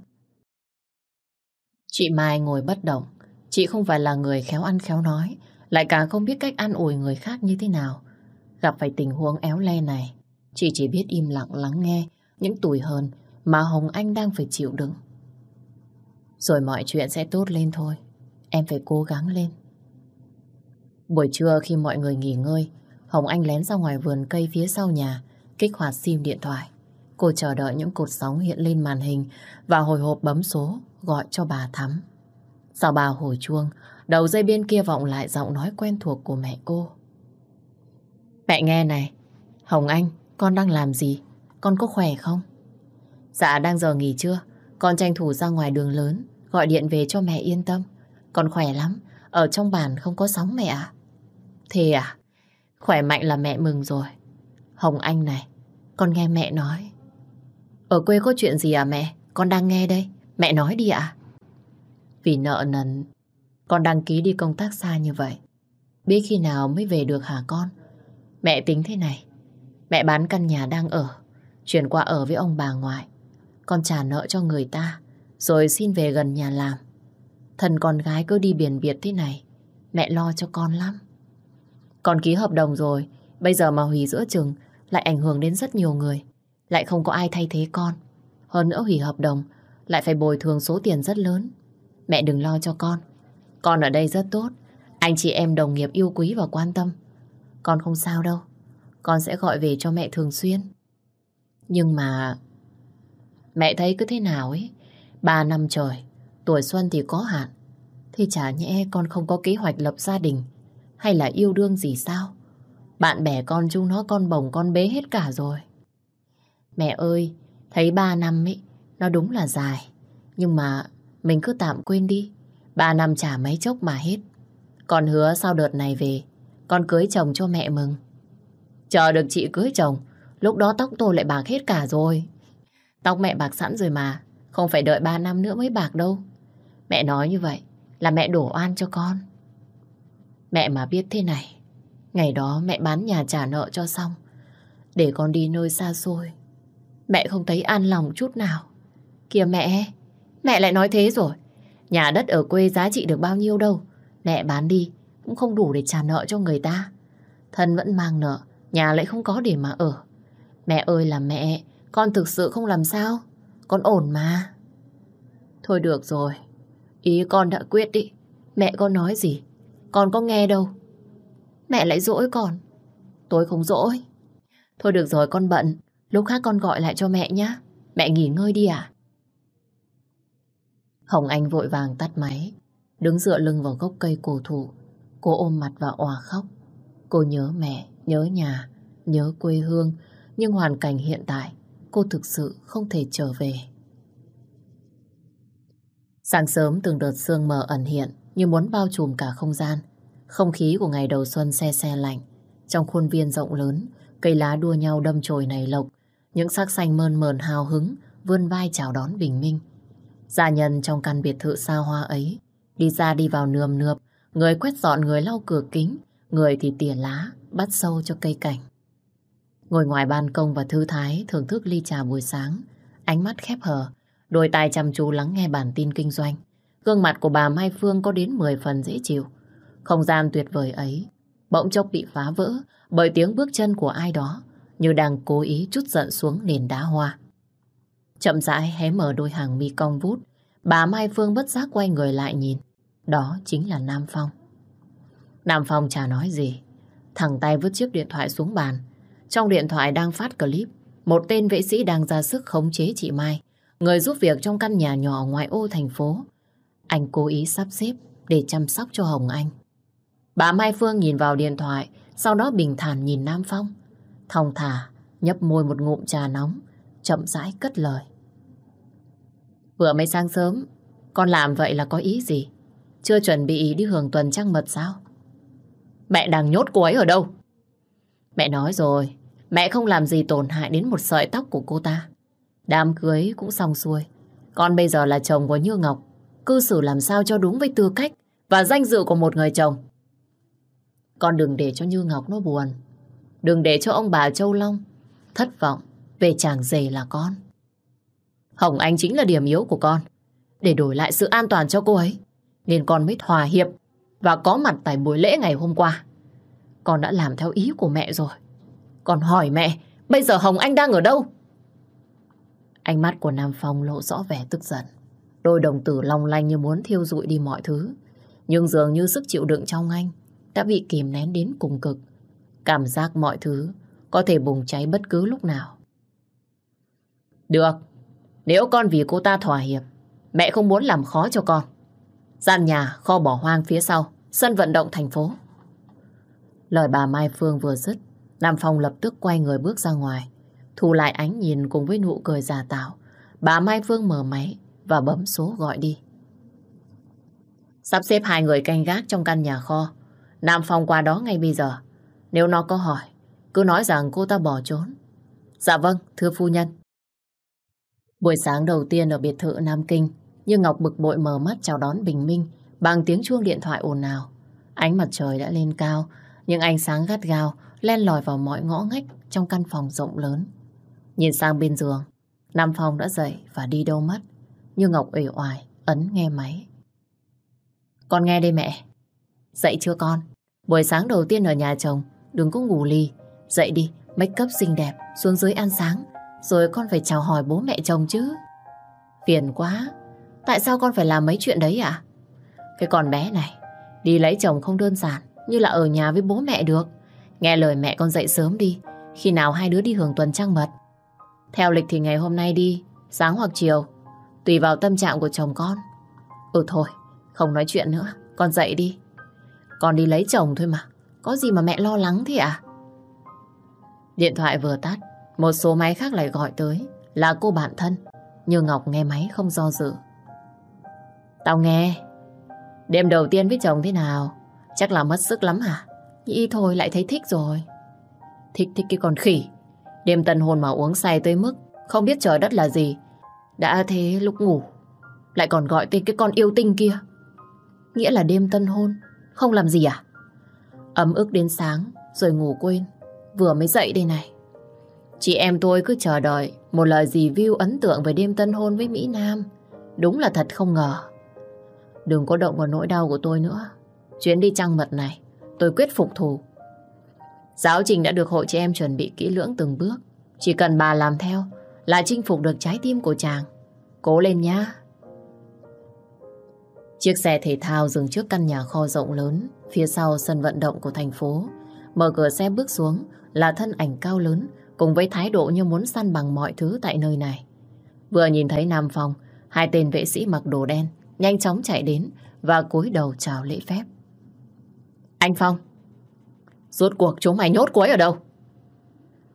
Chị Mai ngồi bất động. Chị không phải là người khéo ăn khéo nói, lại càng không biết cách an ủi người khác như thế nào. Gặp phải tình huống éo le này, chị chỉ biết im lặng lắng nghe những tủi hờn mà Hồng Anh đang phải chịu đựng. Rồi mọi chuyện sẽ tốt lên thôi. Em phải cố gắng lên. Buổi trưa khi mọi người nghỉ ngơi, Hồng Anh lén ra ngoài vườn cây phía sau nhà, kích hoạt sim điện thoại. Cô chờ đợi những cột sóng hiện lên màn hình và hồi hộp bấm số gọi cho bà Thắm. Sau bà hồi chuông, đầu dây bên kia vọng lại giọng nói quen thuộc của mẹ cô. Mẹ nghe này, Hồng Anh, con đang làm gì? Con có khỏe không? Dạ đang giờ nghỉ trưa, con tranh thủ ra ngoài đường lớn, gọi điện về cho mẹ yên tâm. Con khỏe lắm, ở trong bàn không có sóng mẹ ạ. Thế à? Khỏe mạnh là mẹ mừng rồi. Hồng Anh này, con nghe mẹ nói. Ở quê có chuyện gì à mẹ? Con đang nghe đây. Mẹ nói đi ạ. Vì nợ nần, con đăng ký đi công tác xa như vậy. Biết khi nào mới về được hả con? Mẹ tính thế này. Mẹ bán căn nhà đang ở, chuyển qua ở với ông bà ngoại. Con trả nợ cho người ta, rồi xin về gần nhà làm. Thần con gái cứ đi biển biệt thế này, mẹ lo cho con lắm. Con ký hợp đồng rồi, bây giờ mà hủy giữa chừng lại ảnh hưởng đến rất nhiều người. Lại không có ai thay thế con. Hơn nữa hủy hợp đồng lại phải bồi thường số tiền rất lớn. Mẹ đừng lo cho con. Con ở đây rất tốt. Anh chị em đồng nghiệp yêu quý và quan tâm. Con không sao đâu. Con sẽ gọi về cho mẹ thường xuyên. Nhưng mà... Mẹ thấy cứ thế nào ấy. Ba năm trời, tuổi xuân thì có hạn. Thì chả nhẽ con không có kế hoạch lập gia đình hay là yêu đương gì sao? Bạn bè con chung nó con bồng con bế hết cả rồi. Mẹ ơi, thấy ba năm ấy, nó đúng là dài. Nhưng mà mình cứ tạm quên đi. Ba năm trả mấy chốc mà hết. Con hứa sau đợt này về, con cưới chồng cho mẹ mừng. Chờ được chị cưới chồng, lúc đó tóc tôi lại bạc hết cả rồi. Tóc mẹ bạc sẵn rồi mà, không phải đợi ba năm nữa mới bạc đâu. Mẹ nói như vậy là mẹ đổ oan cho con. Mẹ mà biết thế này, ngày đó mẹ bán nhà trả nợ cho xong, để con đi nơi xa xôi. Mẹ không thấy an lòng chút nào. Kìa mẹ, mẹ lại nói thế rồi. Nhà đất ở quê giá trị được bao nhiêu đâu. Mẹ bán đi, cũng không đủ để trả nợ cho người ta. Thân vẫn mang nợ, nhà lại không có để mà ở. Mẹ ơi là mẹ, con thực sự không làm sao. Con ổn mà. Thôi được rồi, ý con đã quyết đi. Mẹ con nói gì, con có nghe đâu. Mẹ lại dỗi con. Tôi không dỗi. Thôi được rồi con bận. Lúc khác con gọi lại cho mẹ nhé. Mẹ nghỉ ngơi đi à? Hồng Anh vội vàng tắt máy. Đứng dựa lưng vào gốc cây cổ thụ. Cô ôm mặt và òa khóc. Cô nhớ mẹ, nhớ nhà, nhớ quê hương. Nhưng hoàn cảnh hiện tại, cô thực sự không thể trở về. Sáng sớm từng đợt sương mờ ẩn hiện như muốn bao trùm cả không gian. Không khí của ngày đầu xuân xe xe lạnh. Trong khuôn viên rộng lớn, cây lá đua nhau đâm chồi nảy lộc. Những sắc xanh mơn mờn hào hứng vươn vai chào đón bình minh. Gia nhân trong căn biệt thự xa hoa ấy đi ra đi vào nườm nượp, người quét dọn người lau cửa kính, người thì tỉa lá, bắt sâu cho cây cảnh. Ngồi ngoài ban công và thư thái thưởng thức ly trà buổi sáng, ánh mắt khép hờ, đôi tai chăm chú lắng nghe bản tin kinh doanh. Gương mặt của bà Mai Phương có đến 10 phần dễ chịu. Không gian tuyệt vời ấy bỗng chốc bị phá vỡ bởi tiếng bước chân của ai đó như đang cố ý chút giận xuống nền đá hoa. Chậm rãi hé mở đôi hàng mi cong vút, bà Mai Phương bất giác quay người lại nhìn. Đó chính là Nam Phong. Nam Phong chả nói gì, thẳng tay vứt chiếc điện thoại xuống bàn. Trong điện thoại đang phát clip, một tên vệ sĩ đang ra sức khống chế chị Mai, người giúp việc trong căn nhà nhỏ ngoài ô thành phố. Anh cố ý sắp xếp để chăm sóc cho Hồng Anh. Bà Mai Phương nhìn vào điện thoại, sau đó bình thản nhìn Nam Phong. Thong thả, nhấp môi một ngụm trà nóng, chậm rãi cất lời. Vừa mới sáng sớm, con làm vậy là có ý gì? Chưa chuẩn bị đi hưởng tuần trăng mật sao? Mẹ đang nhốt cô ấy ở đâu? Mẹ nói rồi, mẹ không làm gì tổn hại đến một sợi tóc của cô ta. Đám cưới cũng xong xuôi. Con bây giờ là chồng của Như Ngọc. Cư xử làm sao cho đúng với tư cách và danh dự của một người chồng. Con đừng để cho Như Ngọc nó buồn. Đừng để cho ông bà Châu Long thất vọng về chàng rể là con. Hồng Anh chính là điểm yếu của con. Để đổi lại sự an toàn cho cô ấy, nên con mới thỏa hiệp và có mặt tại buổi lễ ngày hôm qua. Con đã làm theo ý của mẹ rồi. Con hỏi mẹ, bây giờ Hồng Anh đang ở đâu? Ánh mắt của Nam Phong lộ rõ vẻ tức giận. Đôi đồng tử long lanh như muốn thiêu rụi đi mọi thứ. Nhưng dường như sức chịu đựng trong anh đã bị kìm nén đến cùng cực. Cảm giác mọi thứ có thể bùng cháy bất cứ lúc nào. Được, nếu con vì cô ta thỏa hiệp, mẹ không muốn làm khó cho con. Gian nhà, kho bỏ hoang phía sau, sân vận động thành phố. Lời bà Mai Phương vừa dứt, Nam Phong lập tức quay người bước ra ngoài. Thu lại ánh nhìn cùng với nụ cười giả tạo. Bà Mai Phương mở máy và bấm số gọi đi. Sắp xếp hai người canh gác trong căn nhà kho. Nam Phong qua đó ngay bây giờ. Nếu nó có hỏi, cứ nói rằng cô ta bỏ trốn. Dạ vâng, thưa phu nhân. Buổi sáng đầu tiên ở biệt thự Nam Kinh, như Ngọc bực bội mở mắt chào đón bình minh bằng tiếng chuông điện thoại ồn ào. Ánh mặt trời đã lên cao, nhưng ánh sáng gắt gao len lỏi vào mọi ngõ ngách trong căn phòng rộng lớn. Nhìn sang bên giường, Nam Phong đã dậy và đi đâu mất. Như Ngọc ủy oải, ấn nghe máy. Con nghe đây mẹ. Dậy chưa con? Buổi sáng đầu tiên ở nhà chồng, đừng có ngủ ly. Dậy đi, make up xinh đẹp, xuống dưới ăn sáng. Rồi con phải chào hỏi bố mẹ chồng chứ. Phiền quá. Tại sao con phải làm mấy chuyện đấy ạ? Cái con bé này, đi lấy chồng không đơn giản, như là ở nhà với bố mẹ được. Nghe lời mẹ con dậy sớm đi, khi nào hai đứa đi hưởng tuần trăng mật. Theo lịch thì ngày hôm nay đi, sáng hoặc chiều, tùy vào tâm trạng của chồng con. Ừ thôi, không nói chuyện nữa, con dậy đi. Con đi lấy chồng thôi mà, có gì mà mẹ lo lắng thế à? Điện thoại vừa tắt, một số máy khác lại gọi tới, là cô bạn thân. Như Ngọc nghe máy không do dự. Tao nghe. Đêm đầu tiên với chồng thế nào? Chắc là mất sức lắm hả? Nghĩ thôi, lại thấy thích rồi. Thích thích cái con khỉ. Đêm tân hôn mà uống say tới mức không biết trời đất là gì. Đã thế lúc ngủ, lại còn gọi tên cái con yêu tinh kia. Nghĩa là đêm tân hôn, không làm gì à? Ấm ức đến sáng, rồi ngủ quên. Vừa mới dậy đây này. Chị em tôi cứ chờ đợi một lời review ấn tượng về đêm tân hôn với Mỹ Nam. Đúng là thật không ngờ. Đừng có động vào nỗi đau của tôi nữa. Chuyến đi trăng mật này, tôi quyết phục thù. Giáo trình đã được hội chị em chuẩn bị kỹ lưỡng từng bước. Chỉ cần bà làm theo là chinh phục được trái tim của chàng. Cố lên nhá. Chiếc xe thể thao dừng trước căn nhà kho rộng lớn phía sau sân vận động của thành phố. Mở cửa xe bước xuống là thân ảnh cao lớn cùng với thái độ như muốn săn bằng mọi thứ tại nơi này. Vừa nhìn thấy Nam Phong, hai tên vệ sĩ mặc đồ đen nhanh chóng chạy đến và cúi đầu chào lễ phép. Anh Phong, rốt cuộc chúng mày nhốt cô ấy ở đâu?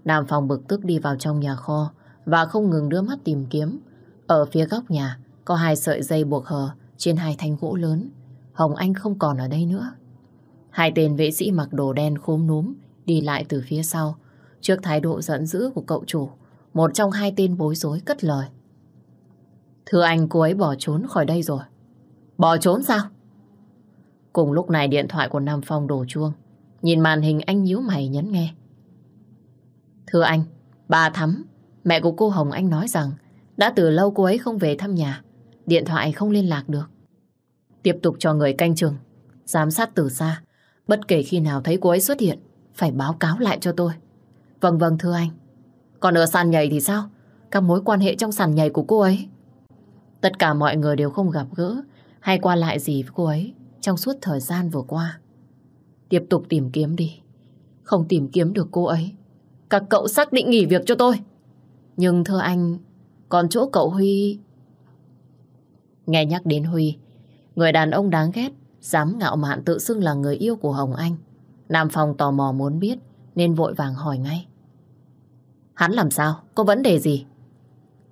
Nam Phong bực tức đi vào trong nhà kho và không ngừng đưa mắt tìm kiếm. Ở phía góc nhà có hai sợi dây buộc hờ trên hai thanh gỗ lớn. Hồng Anh không còn ở đây nữa. Hai tên vệ sĩ mặc đồ đen khốm núm đi lại từ phía sau. Trước thái độ giận dữ của cậu chủ, một trong hai tên bối rối cất lời. Thưa anh, cô ấy bỏ trốn khỏi đây rồi. Bỏ trốn sao? Cùng lúc này điện thoại của Nam Phong đổ chuông. Nhìn màn hình anh nhíu mày nhấn nghe. Thưa anh, bà Thắm, mẹ của cô Hồng Anh nói rằng đã từ lâu cô ấy không về thăm nhà. Điện thoại không liên lạc được. Tiếp tục cho người canh chừng, giám sát từ xa. Bất kể khi nào thấy cô ấy xuất hiện, phải báo cáo lại cho tôi. Vâng vâng thưa anh. Còn ở sàn nhảy thì sao? Các mối quan hệ trong sàn nhảy của cô ấy. Tất cả mọi người đều không gặp gỡ hay qua lại gì với cô ấy trong suốt thời gian vừa qua. Tiếp tục tìm kiếm đi. Không tìm kiếm được cô ấy. Các cậu xác định nghỉ việc cho tôi. Nhưng thưa anh, Còn chỗ cậu Huy... Nghe nhắc đến Huy, người đàn ông đáng ghét, dám ngạo mạn tự xưng là người yêu của Hồng Anh. Nam Phong tò mò muốn biết, nên vội vàng hỏi ngay. Hắn làm sao? Có vấn đề gì?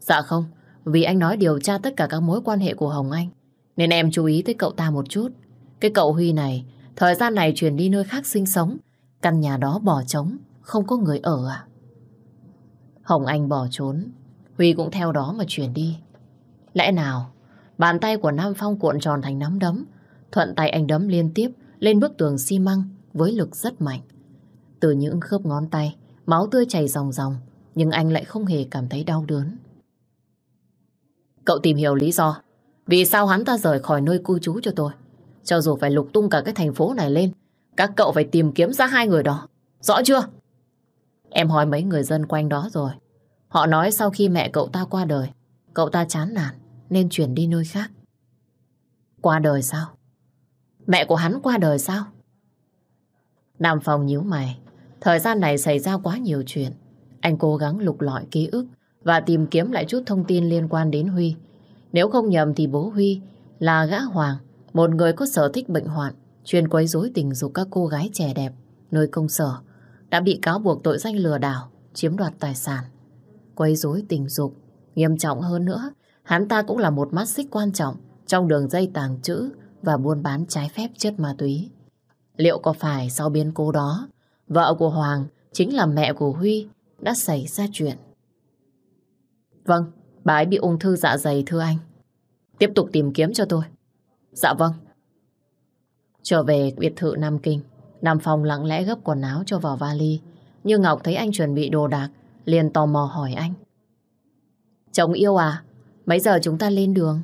Dạ không, vì anh nói điều tra tất cả các mối quan hệ của Hồng Anh. Nên em chú ý tới cậu ta một chút. Cái cậu Huy này, thời gian này chuyển đi nơi khác sinh sống. Căn nhà đó bỏ trống, không có người ở à? Hồng Anh bỏ trốn, Huy cũng theo đó mà chuyển đi. Lẽ nào, bàn tay của Nam Phong cuộn tròn thành nắm đấm, thuận tay anh đấm liên tiếp lên bức tường xi măng với lực rất mạnh. Từ những khớp ngón tay, máu tươi chảy ròng ròng, nhưng anh lại không hề cảm thấy đau đớn. Cậu tìm hiểu lý do vì sao hắn ta rời khỏi nơi cư trú cho tôi. Cho dù phải lục tung cả cái thành phố này lên, các cậu phải tìm kiếm ra hai người đó. Rõ chưa? Em hỏi mấy người dân quanh đó rồi. Họ nói sau khi mẹ cậu ta qua đời, cậu ta chán nản nên chuyển đi nơi khác. Qua đời sao? Mẹ của hắn qua đời sao? Nam Phong nhíu mày. Thời gian này xảy ra quá nhiều chuyện. Anh cố gắng lục lọi ký ức và tìm kiếm lại chút thông tin liên quan đến Huy. Nếu không nhầm thì bố Huy là gã Hoàng, một người có sở thích bệnh hoạn, chuyên quấy rối tình dục các cô gái trẻ đẹp nơi công sở, đã bị cáo buộc tội danh lừa đảo, chiếm đoạt tài sản. Quấy rối tình dục, nghiêm trọng hơn nữa, hắn ta cũng là một mắt xích quan trọng trong đường dây tàng trữ và buôn bán trái phép chất ma túy. Liệu có phải sau biến cố đó, vợ của Hoàng chính là mẹ của Huy đã xảy ra chuyện? Vâng, bà ấy bị ung thư dạ dày thưa anh. Tiếp tục tìm kiếm cho tôi. Dạ vâng. Trở về biệt thự Nam Kinh, Nam Phong lặng lẽ gấp quần áo cho vào vali. Như Ngọc thấy anh chuẩn bị đồ đạc, liền tò mò hỏi anh. Chồng yêu à, mấy giờ chúng ta lên đường?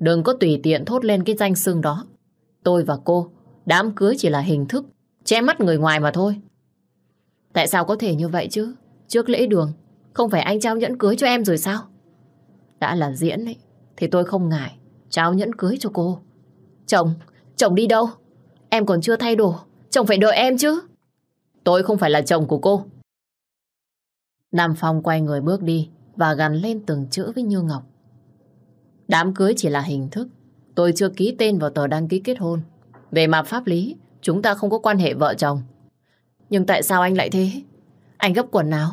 Đừng có tùy tiện thốt lên cái danh xưng đó. Tôi và cô, đám cưới chỉ là hình thức, che mắt người ngoài mà thôi. Tại sao có thể như vậy chứ? Trước lễ đường, không phải anh trao nhẫn cưới cho em rồi sao? Đã là diễn ấy, thì tôi không ngại trao nhẫn cưới cho cô. Chồng, chồng đi đâu? Em còn chưa thay đồ, chồng phải đợi em chứ. Tôi không phải là chồng của cô. Nam Phong quay người bước đi và gắn lên từng chữ với Như Ngọc. Đám cưới chỉ là hình thức. Tôi chưa ký tên vào tờ đăng ký kết hôn. Về mặt pháp lý, chúng ta không có quan hệ vợ chồng. Nhưng tại sao anh lại thế? Anh gấp quần áo,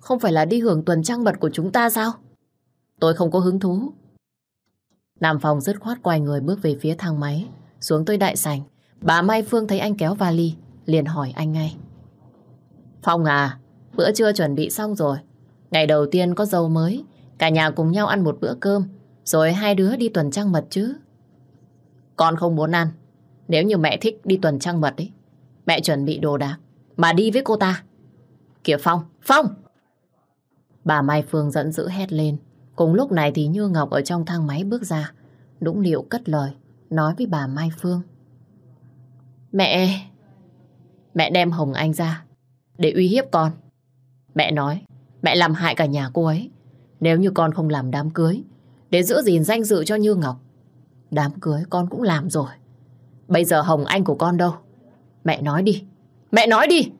không phải là đi hưởng tuần trăng mật của chúng ta sao? Tôi không có hứng thú. Nam Phong dứt khoát quay người bước về phía thang máy, xuống tới đại sảnh. Bà Mai Phương thấy anh kéo vali, liền hỏi anh ngay. Phong à, bữa trưa chuẩn bị xong rồi. Ngày đầu tiên có dâu mới, cả nhà cùng nhau ăn một bữa cơm, rồi hai đứa đi tuần trăng mật chứ. Con không muốn ăn. Nếu như mẹ thích đi tuần trăng mật ấy, mẹ chuẩn bị đồ đạc, mà đi với cô ta. Kìa Phong, Phong! Bà Mai Phương giận dữ hét lên. Cùng lúc này thì Như Ngọc ở trong thang máy bước ra. Đũng liệu cất lời, nói với bà Mai Phương. Mẹ! Mẹ đem Hồng Anh ra, để uy hiếp con. Mẹ nói, mẹ làm hại cả nhà cô ấy. Nếu như con không làm đám cưới, để giữ gìn danh dự cho Như Ngọc. Đám cưới con cũng làm rồi. Bây giờ Hồng Anh của con đâu? Mẹ nói đi. Mẹ nói đi!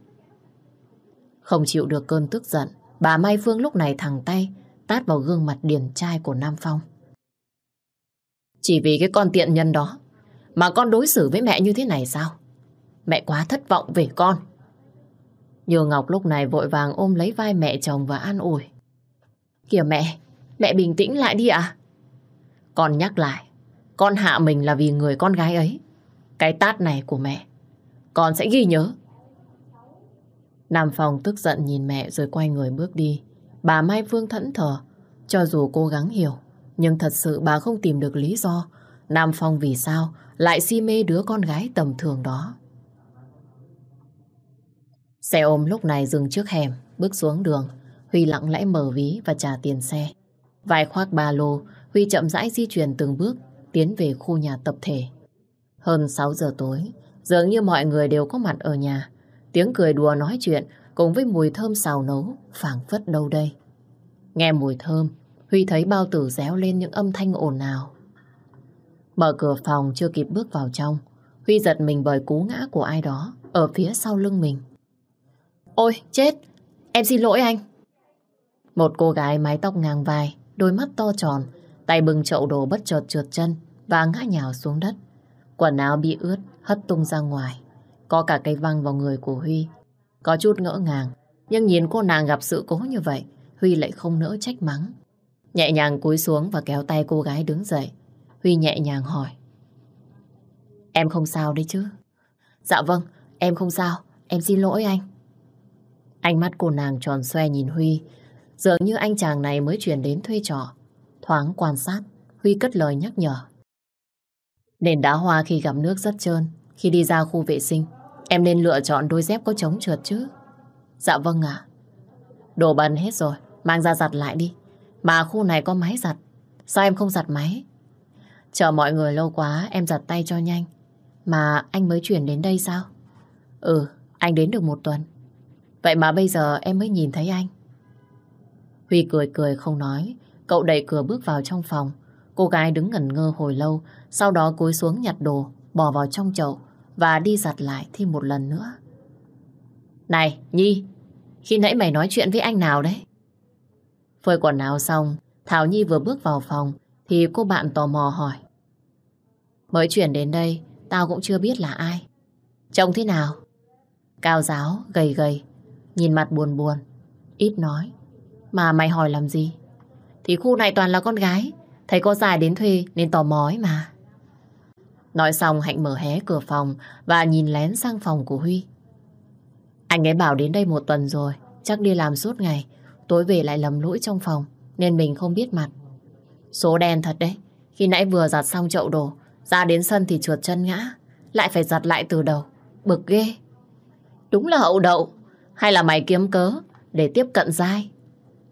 Không chịu được cơn tức giận, bà Mai Phương lúc này thẳng tay tát vào gương mặt điển trai của Nam Phong. Chỉ vì cái con tiện nhân đó mà con đối xử với mẹ như thế này sao? Mẹ quá thất vọng về con. Như Ngọc lúc này vội vàng ôm lấy vai mẹ chồng và an ủi. Kìa mẹ, mẹ bình tĩnh lại đi ạ. Con nhắc lại, con hạ mình là vì người con gái ấy. Cái tát này của mẹ, con sẽ ghi nhớ. Nam Phong tức giận nhìn mẹ rồi quay người bước đi. Bà Mai Phương thẫn thờ, cho dù cố gắng hiểu, nhưng thật sự bà không tìm được lý do Nam Phong vì sao lại si mê đứa con gái tầm thường đó. Xe ôm lúc này dừng trước hẻm, bước xuống đường. Huy lặng lẽ mở ví và trả tiền xe. Vài khoác ba lô, Huy chậm rãi di chuyển từng bước, tiến về khu nhà tập thể. Hơn 6 giờ tối, dường như mọi người đều có mặt ở nhà. Tiếng cười đùa nói chuyện cùng với mùi thơm xào nấu phảng phất đâu đây. Nghe mùi thơm, Huy thấy bao tử réo lên những âm thanh ồn ào. Mở cửa phòng chưa kịp bước vào trong, Huy giật mình bởi cú ngã của ai đó ở phía sau lưng mình. Ôi, chết! Em xin lỗi anh. Một cô gái mái tóc ngang vai, đôi mắt to tròn, tay bưng chậu đồ bất chợt trượt chân và ngã nhào xuống đất. Quần áo bị ướt, hất tung ra ngoài. Có cả cây văng vào người của Huy. Có chút ngỡ ngàng, nhưng nhìn cô nàng gặp sự cố như vậy, Huy lại không nỡ trách mắng. Nhẹ nhàng cúi xuống và kéo tay cô gái đứng dậy. Huy nhẹ nhàng hỏi. Em không sao đấy chứ? Dạ vâng, em không sao. Em xin lỗi anh. Ánh mắt cô nàng tròn xoe nhìn Huy. Dường như anh chàng này mới chuyển đến thuê trọ. Thoáng quan sát, Huy cất lời nhắc nhở. Nền đá hoa khi gặp nước rất trơn. Khi đi ra khu vệ sinh, em nên lựa chọn đôi dép có chống trượt chứ. Dạ vâng ạ. Đồ bẩn hết rồi, mang ra giặt lại đi. Mà khu này có máy giặt, sao em không giặt máy? Chờ mọi người lâu quá, em giặt tay cho nhanh. Mà anh mới chuyển đến đây sao? Ừ, anh đến được một tuần. Vậy mà bây giờ em mới nhìn thấy anh. Huy cười cười không nói. Cậu đẩy cửa bước vào trong phòng. Cô gái đứng ngẩn ngơ hồi lâu, sau đó cúi xuống nhặt đồ, bỏ vào trong chậu và đi giặt lại thêm một lần nữa. Này, Nhi, khi nãy mày nói chuyện với anh nào đấy? Phơi quần áo xong, Thảo Nhi vừa bước vào phòng thì cô bạn tò mò hỏi. Mới chuyển đến đây, tao cũng chưa biết là ai. Trông thế nào? Cao giáo, gầy gầy, nhìn mặt buồn buồn, ít nói. Mà mày hỏi làm gì? Thì khu này toàn là con gái, thấy có dài đến thuê nên tò mò ấy mà. Nói xong Hạnh mở hé cửa phòng và nhìn lén sang phòng của Huy. Anh ấy bảo đến đây một tuần rồi, chắc đi làm suốt ngày, tối về lại lầm lỗi trong phòng nên mình không biết mặt. Số đen thật đấy, khi nãy vừa giặt xong chậu đồ, ra đến sân thì trượt chân ngã, lại phải giặt lại từ đầu, bực ghê. Đúng là hậu đậu, hay là mày kiếm cớ để tiếp cận dai?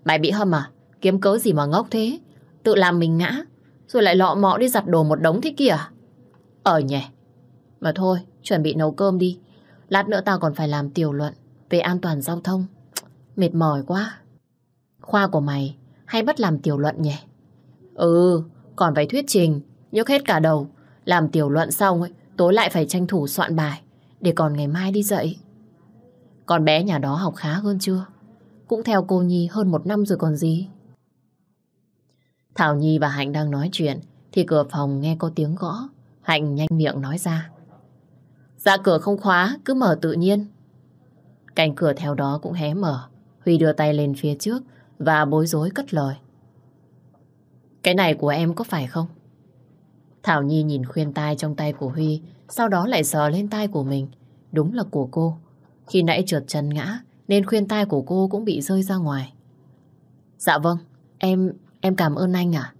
Mày bị hâm à? Kiếm cớ gì mà ngốc thế? Tự làm mình ngã, rồi lại lọ mọ đi giặt đồ một đống thế kìa. Ở nhỉ. Mà thôi, chuẩn bị nấu cơm đi. Lát nữa tao còn phải làm tiểu luận về an toàn giao thông. Mệt mỏi quá. Khoa của mày hay bắt làm tiểu luận nhỉ? Ừ, còn phải thuyết trình, nhức hết cả đầu. Làm tiểu luận xong ấy, tối lại phải tranh thủ soạn bài để còn ngày mai đi dạy. Con bé nhà đó học khá hơn chưa? Cũng theo cô Nhi hơn một năm rồi còn gì? Thảo Nhi và Hạnh đang nói chuyện thì cửa phòng nghe có tiếng gõ. Hạnh nhanh miệng nói ra. Dạ cửa không khóa, cứ mở tự nhiên. Cánh cửa theo đó cũng hé mở. Huy đưa tay lên phía trước và bối rối cất lời. Cái này của em có phải không? Thảo Nhi nhìn khuyên tai trong tay của Huy, sau đó lại sờ lên tai của mình. Đúng là của cô. Khi nãy trượt chân ngã, nên khuyên tai của cô cũng bị rơi ra ngoài. Dạ vâng, em em cảm ơn anh à?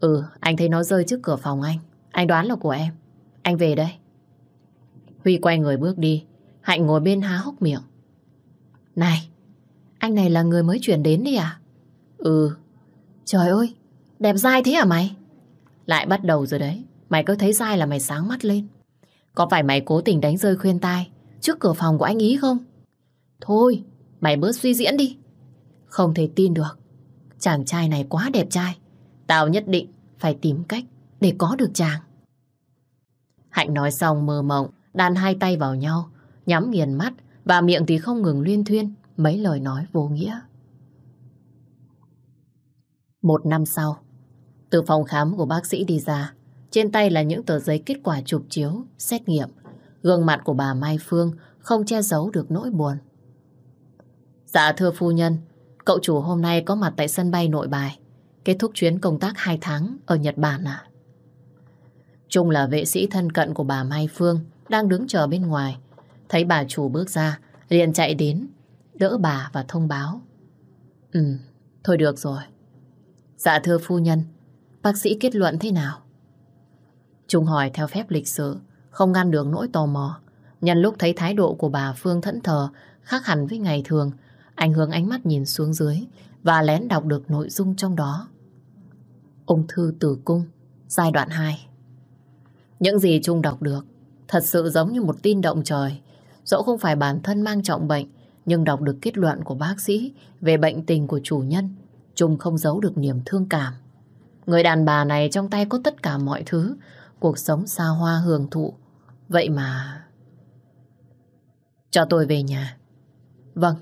Ừ, anh thấy nó rơi trước cửa phòng anh. Anh đoán là của em. Anh về đây. Huy quay người bước đi. Hạnh ngồi bên há hốc miệng. Này, anh này là người mới chuyển đến đi à? Ừ. Trời ơi, đẹp dai thế à mày? Lại bắt đầu rồi đấy. Mày cứ thấy dai là mày sáng mắt lên. Có phải mày cố tình đánh rơi khuyên tai trước cửa phòng của anh ý không? Thôi, mày bớt suy diễn đi. Không thể tin được. Chàng trai này quá đẹp trai. Tao nhất định phải tìm cách để có được chàng. Hạnh nói xong mơ mộng, đan hai tay vào nhau, nhắm nghiền mắt và miệng thì không ngừng liên thuyên mấy lời nói vô nghĩa. Một năm sau, từ phòng khám của bác sĩ đi ra, trên tay là những tờ giấy kết quả chụp chiếu, xét nghiệm. Gương mặt của bà Mai Phương không che giấu được nỗi buồn. Dạ thưa phu nhân, cậu chủ hôm nay có mặt tại sân bay nội bài, kết thúc chuyến công tác 2 tháng ở Nhật Bản à? Trung là vệ sĩ thân cận của bà Mai Phương, đang đứng chờ bên ngoài. Thấy bà chủ bước ra, liền chạy đến, đỡ bà và thông báo. Ừ, thôi được rồi. Dạ thưa phu nhân, bác sĩ kết luận thế nào? Trung hỏi theo phép lịch sự, không ngăn được nỗi tò mò. Nhân lúc thấy thái độ của bà Phương thẫn thờ, khác hẳn với ngày thường, anh hướng ánh mắt nhìn xuống dưới và lén đọc được nội dung trong đó. Ung thư tử cung, giai đoạn 2. Những gì Trung đọc được thật sự giống như một tin động trời. Dẫu không phải bản thân mang trọng bệnh, nhưng đọc được kết luận của bác sĩ về bệnh tình của chủ nhân, Trung không giấu được niềm thương cảm. Người đàn bà này trong tay có tất cả mọi thứ, cuộc sống xa hoa hưởng thụ. Vậy mà... Cho tôi về nhà. Vâng.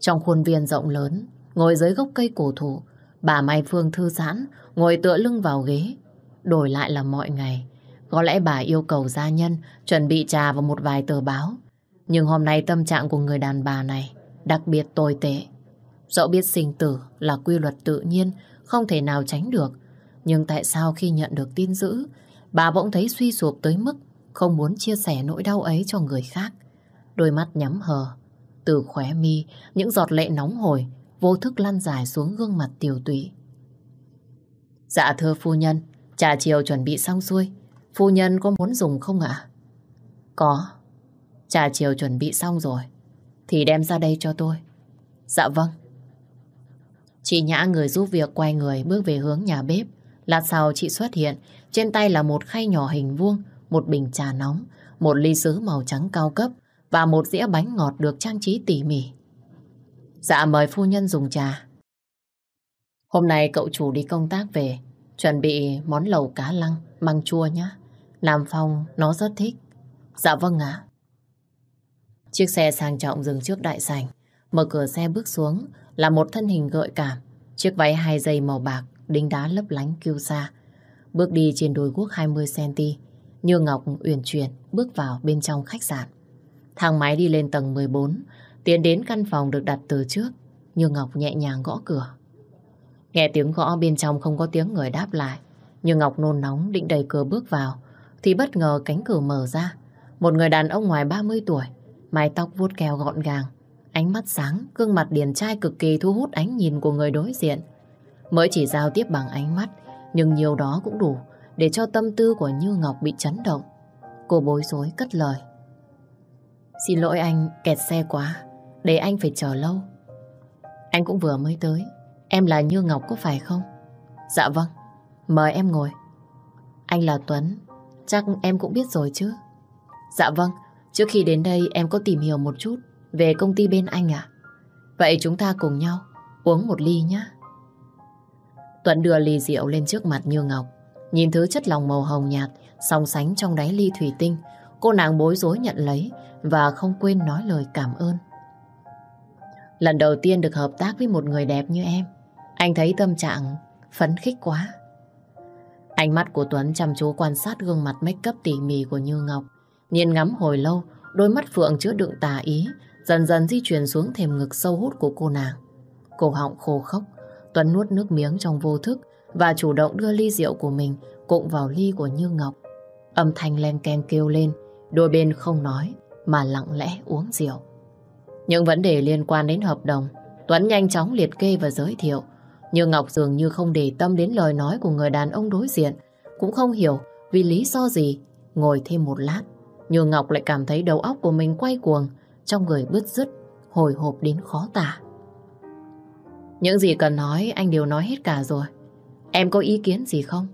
Trong khuôn viên rộng lớn, ngồi dưới gốc cây cổ thụ. Bà Mai Phương thư giãn, ngồi tựa lưng vào ghế. Đổi lại là mọi ngày. Có lẽ bà yêu cầu gia nhân chuẩn bị trà và một vài tờ báo. Nhưng hôm nay tâm trạng của người đàn bà này đặc biệt tồi tệ. Dẫu biết sinh tử là quy luật tự nhiên, không thể nào tránh được. Nhưng tại sao khi nhận được tin dữ, bà bỗng thấy suy sụp tới mức không muốn chia sẻ nỗi đau ấy cho người khác. Đôi mắt nhắm hờ, từ khóe mi, những giọt lệ nóng hổi vô thức lăn dài xuống gương mặt tiểu tụy. Dạ thưa phu nhân, trà chiều chuẩn bị xong xuôi. Phu nhân có muốn dùng không ạ? Có. Trà chiều chuẩn bị xong rồi. Thì đem ra đây cho tôi. Dạ vâng. Chị Nhã người giúp việc quay người bước về hướng nhà bếp. Lát sau chị xuất hiện, trên tay là một khay nhỏ hình vuông, một bình trà nóng, một ly sứ màu trắng cao cấp và một dĩa bánh ngọt được trang trí tỉ mỉ. Dạ mời phu nhân dùng trà. Hôm nay cậu chủ đi công tác về, chuẩn bị món lẩu cá lăng, măng chua nhé. Làm Phong nó rất thích. Dạ vâng ạ. Chiếc xe sang trọng dừng trước đại sảnh. Mở cửa xe bước xuống là một thân hình gợi cảm. Chiếc váy hai dây màu bạc, đính đá lấp lánh kêu xa. Bước đi trên đồi guốc 20cm. Như Ngọc uyển chuyển bước vào bên trong khách sạn. Thang máy đi lên tầng 14, tiến đến căn phòng được đặt từ trước. Như Ngọc nhẹ nhàng gõ cửa. Nghe tiếng gõ bên trong không có tiếng người đáp lại. Như Ngọc nôn nóng định đẩy cửa bước vào. Thì bất ngờ cánh cửa mở ra. Một người đàn ông ngoài 30 tuổi. Mái tóc vuốt keo gọn gàng. Ánh mắt sáng, gương mặt điển trai cực kỳ thu hút ánh nhìn của người đối diện. Mới chỉ giao tiếp bằng ánh mắt, nhưng nhiều đó cũng đủ để cho tâm tư của Như Ngọc bị chấn động. Cô bối rối cất lời. Xin lỗi anh, kẹt xe quá, để anh phải chờ lâu. Anh cũng vừa mới tới, em là Như Ngọc có phải không? Dạ vâng, mời em ngồi. Anh là Tuấn, chắc em cũng biết rồi chứ. Dạ vâng, trước khi đến đây em có tìm hiểu một chút về công ty bên anh à? Vậy chúng ta cùng nhau uống một ly nhé. Tuấn đưa ly rượu lên trước mặt Như Ngọc. Nhìn thứ chất lòng màu hồng nhạt song sánh trong đáy ly thủy tinh. Cô nàng bối rối nhận lấy và không quên nói lời cảm ơn. Lần đầu tiên được hợp tác với một người đẹp như em, anh thấy tâm trạng phấn khích quá. Ánh mắt của Tuấn chăm chú quan sát gương mặt make up tỉ mỉ của Như Ngọc. Nhìn ngắm hồi lâu, đôi mắt phượng chứa đựng tà ý, dần dần di chuyển xuống thềm ngực sâu hút của cô nàng. Cổ họng khô khốc, Tuấn nuốt nước miếng trong vô thức và chủ động đưa ly rượu của mình cụng vào ly của Như Ngọc. Âm thanh len ken kêu lên, đôi bên không nói mà lặng lẽ uống rượu. Những vấn đề liên quan đến hợp đồng, Tuấn nhanh chóng liệt kê và giới thiệu. Nhưng Ngọc dường như không để tâm đến lời nói của người đàn ông đối diện, cũng không hiểu vì lý do gì. Ngồi thêm một lát, nhưng Ngọc lại cảm thấy đầu óc của mình quay cuồng, trong người bứt rứt, hồi hộp đến khó tả. Những gì cần nói anh đều nói hết cả rồi. Em có ý kiến gì không?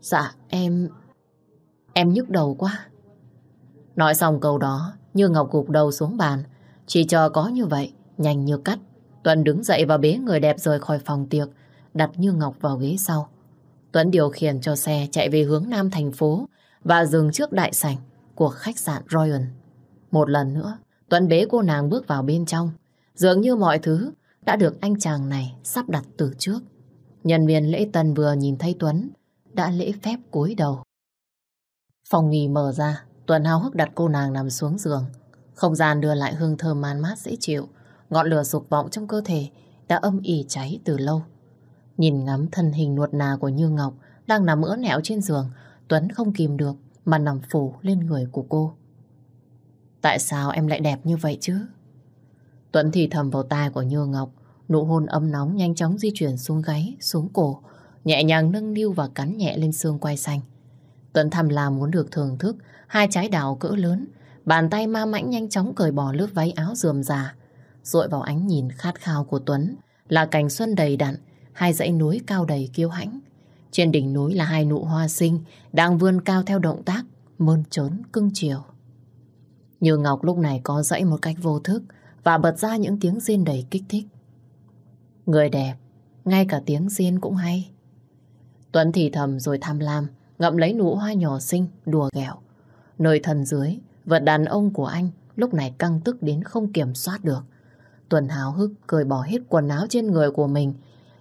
Dạ, em... Em nhức đầu quá. Nói xong câu đó, Như Ngọc gục đầu xuống bàn. Chỉ chờ có như vậy, nhanh như cắt. Tuấn đứng dậy và bế người đẹp rời khỏi phòng tiệc, đặt Như Ngọc vào ghế sau. Tuấn điều khiển cho xe chạy về hướng Nam thành phố và dừng trước đại sảnh của khách sạn Royal. Một lần nữa, Tuấn bế cô nàng bước vào bên trong. Dường như mọi thứ đã được anh chàng này sắp đặt từ trước. Nhân viên lễ tân vừa nhìn thấy Tuấn, đã lễ phép cúi đầu. Phòng nghỉ mở ra, Tuấn hào hức đặt cô nàng nằm xuống giường. Không gian đưa lại hương thơm man mát dễ chịu. Ngọn lửa dục vọng trong cơ thể đã âm ỉ cháy từ lâu. Nhìn ngắm thân hình nuột nà của Như Ngọc đang nằm ưỡn nẹo trên giường, Tuấn không kìm được mà nằm phủ lên người của cô. Tại sao em lại đẹp như vậy chứ? Tuấn thì thầm vào tai của Như Ngọc, nụ hôn âm nóng nhanh chóng di chuyển xuống gáy, xuống cổ, nhẹ nhàng nâng niu và cắn nhẹ lên xương quai xanh. Tuấn thầm là muốn được thưởng thức hai trái đào cỡ lớn, bàn tay ma mãnh nhanh chóng cởi bỏ lớp váy áo rườm rà, dội vào ánh nhìn khát khao của Tuấn là cảnh xuân đầy đặn, hai dãy núi cao đầy kiêu hãnh. Trên đỉnh núi là hai nụ hoa sinh đang vươn cao theo động tác mơn trớn cưng chiều. Như Ngọc lúc này có dãy một cách vô thức và bật ra những tiếng riêng đầy kích thích. Người đẹp, ngay cả tiếng riêng cũng hay. Tuấn thì thầm rồi tham lam, ngậm lấy nụ hoa nhỏ xinh, đùa ghẹo. Nơi thần dưới, vật đàn ông của anh lúc này căng tức đến không kiểm soát được. Tuần háo hức cởi bỏ hết quần áo trên người của mình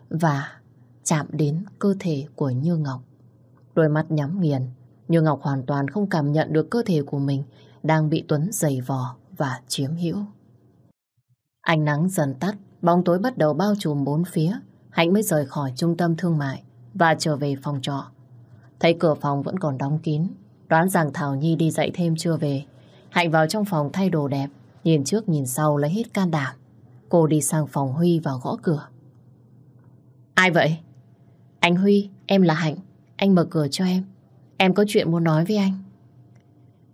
và chạm đến cơ thể của Như Ngọc. Đôi mắt nhắm nghiền, Như Ngọc hoàn toàn không cảm nhận được cơ thể của mình đang bị Tuấn giày vò và chiếm hữu. Ánh nắng dần tắt, bóng tối bắt đầu bao trùm bốn phía. Hạnh mới rời khỏi trung tâm thương mại và trở về phòng trọ. Thấy cửa phòng vẫn còn đóng kín, đoán rằng Thảo Nhi đi dạy thêm chưa về. Hạnh vào trong phòng thay đồ đẹp, nhìn trước nhìn sau lấy hết can đảm. Cô đi sang phòng Huy và gõ cửa. Ai vậy? Anh Huy, em là Hạnh. Anh mở cửa cho em. Em có chuyện muốn nói với anh.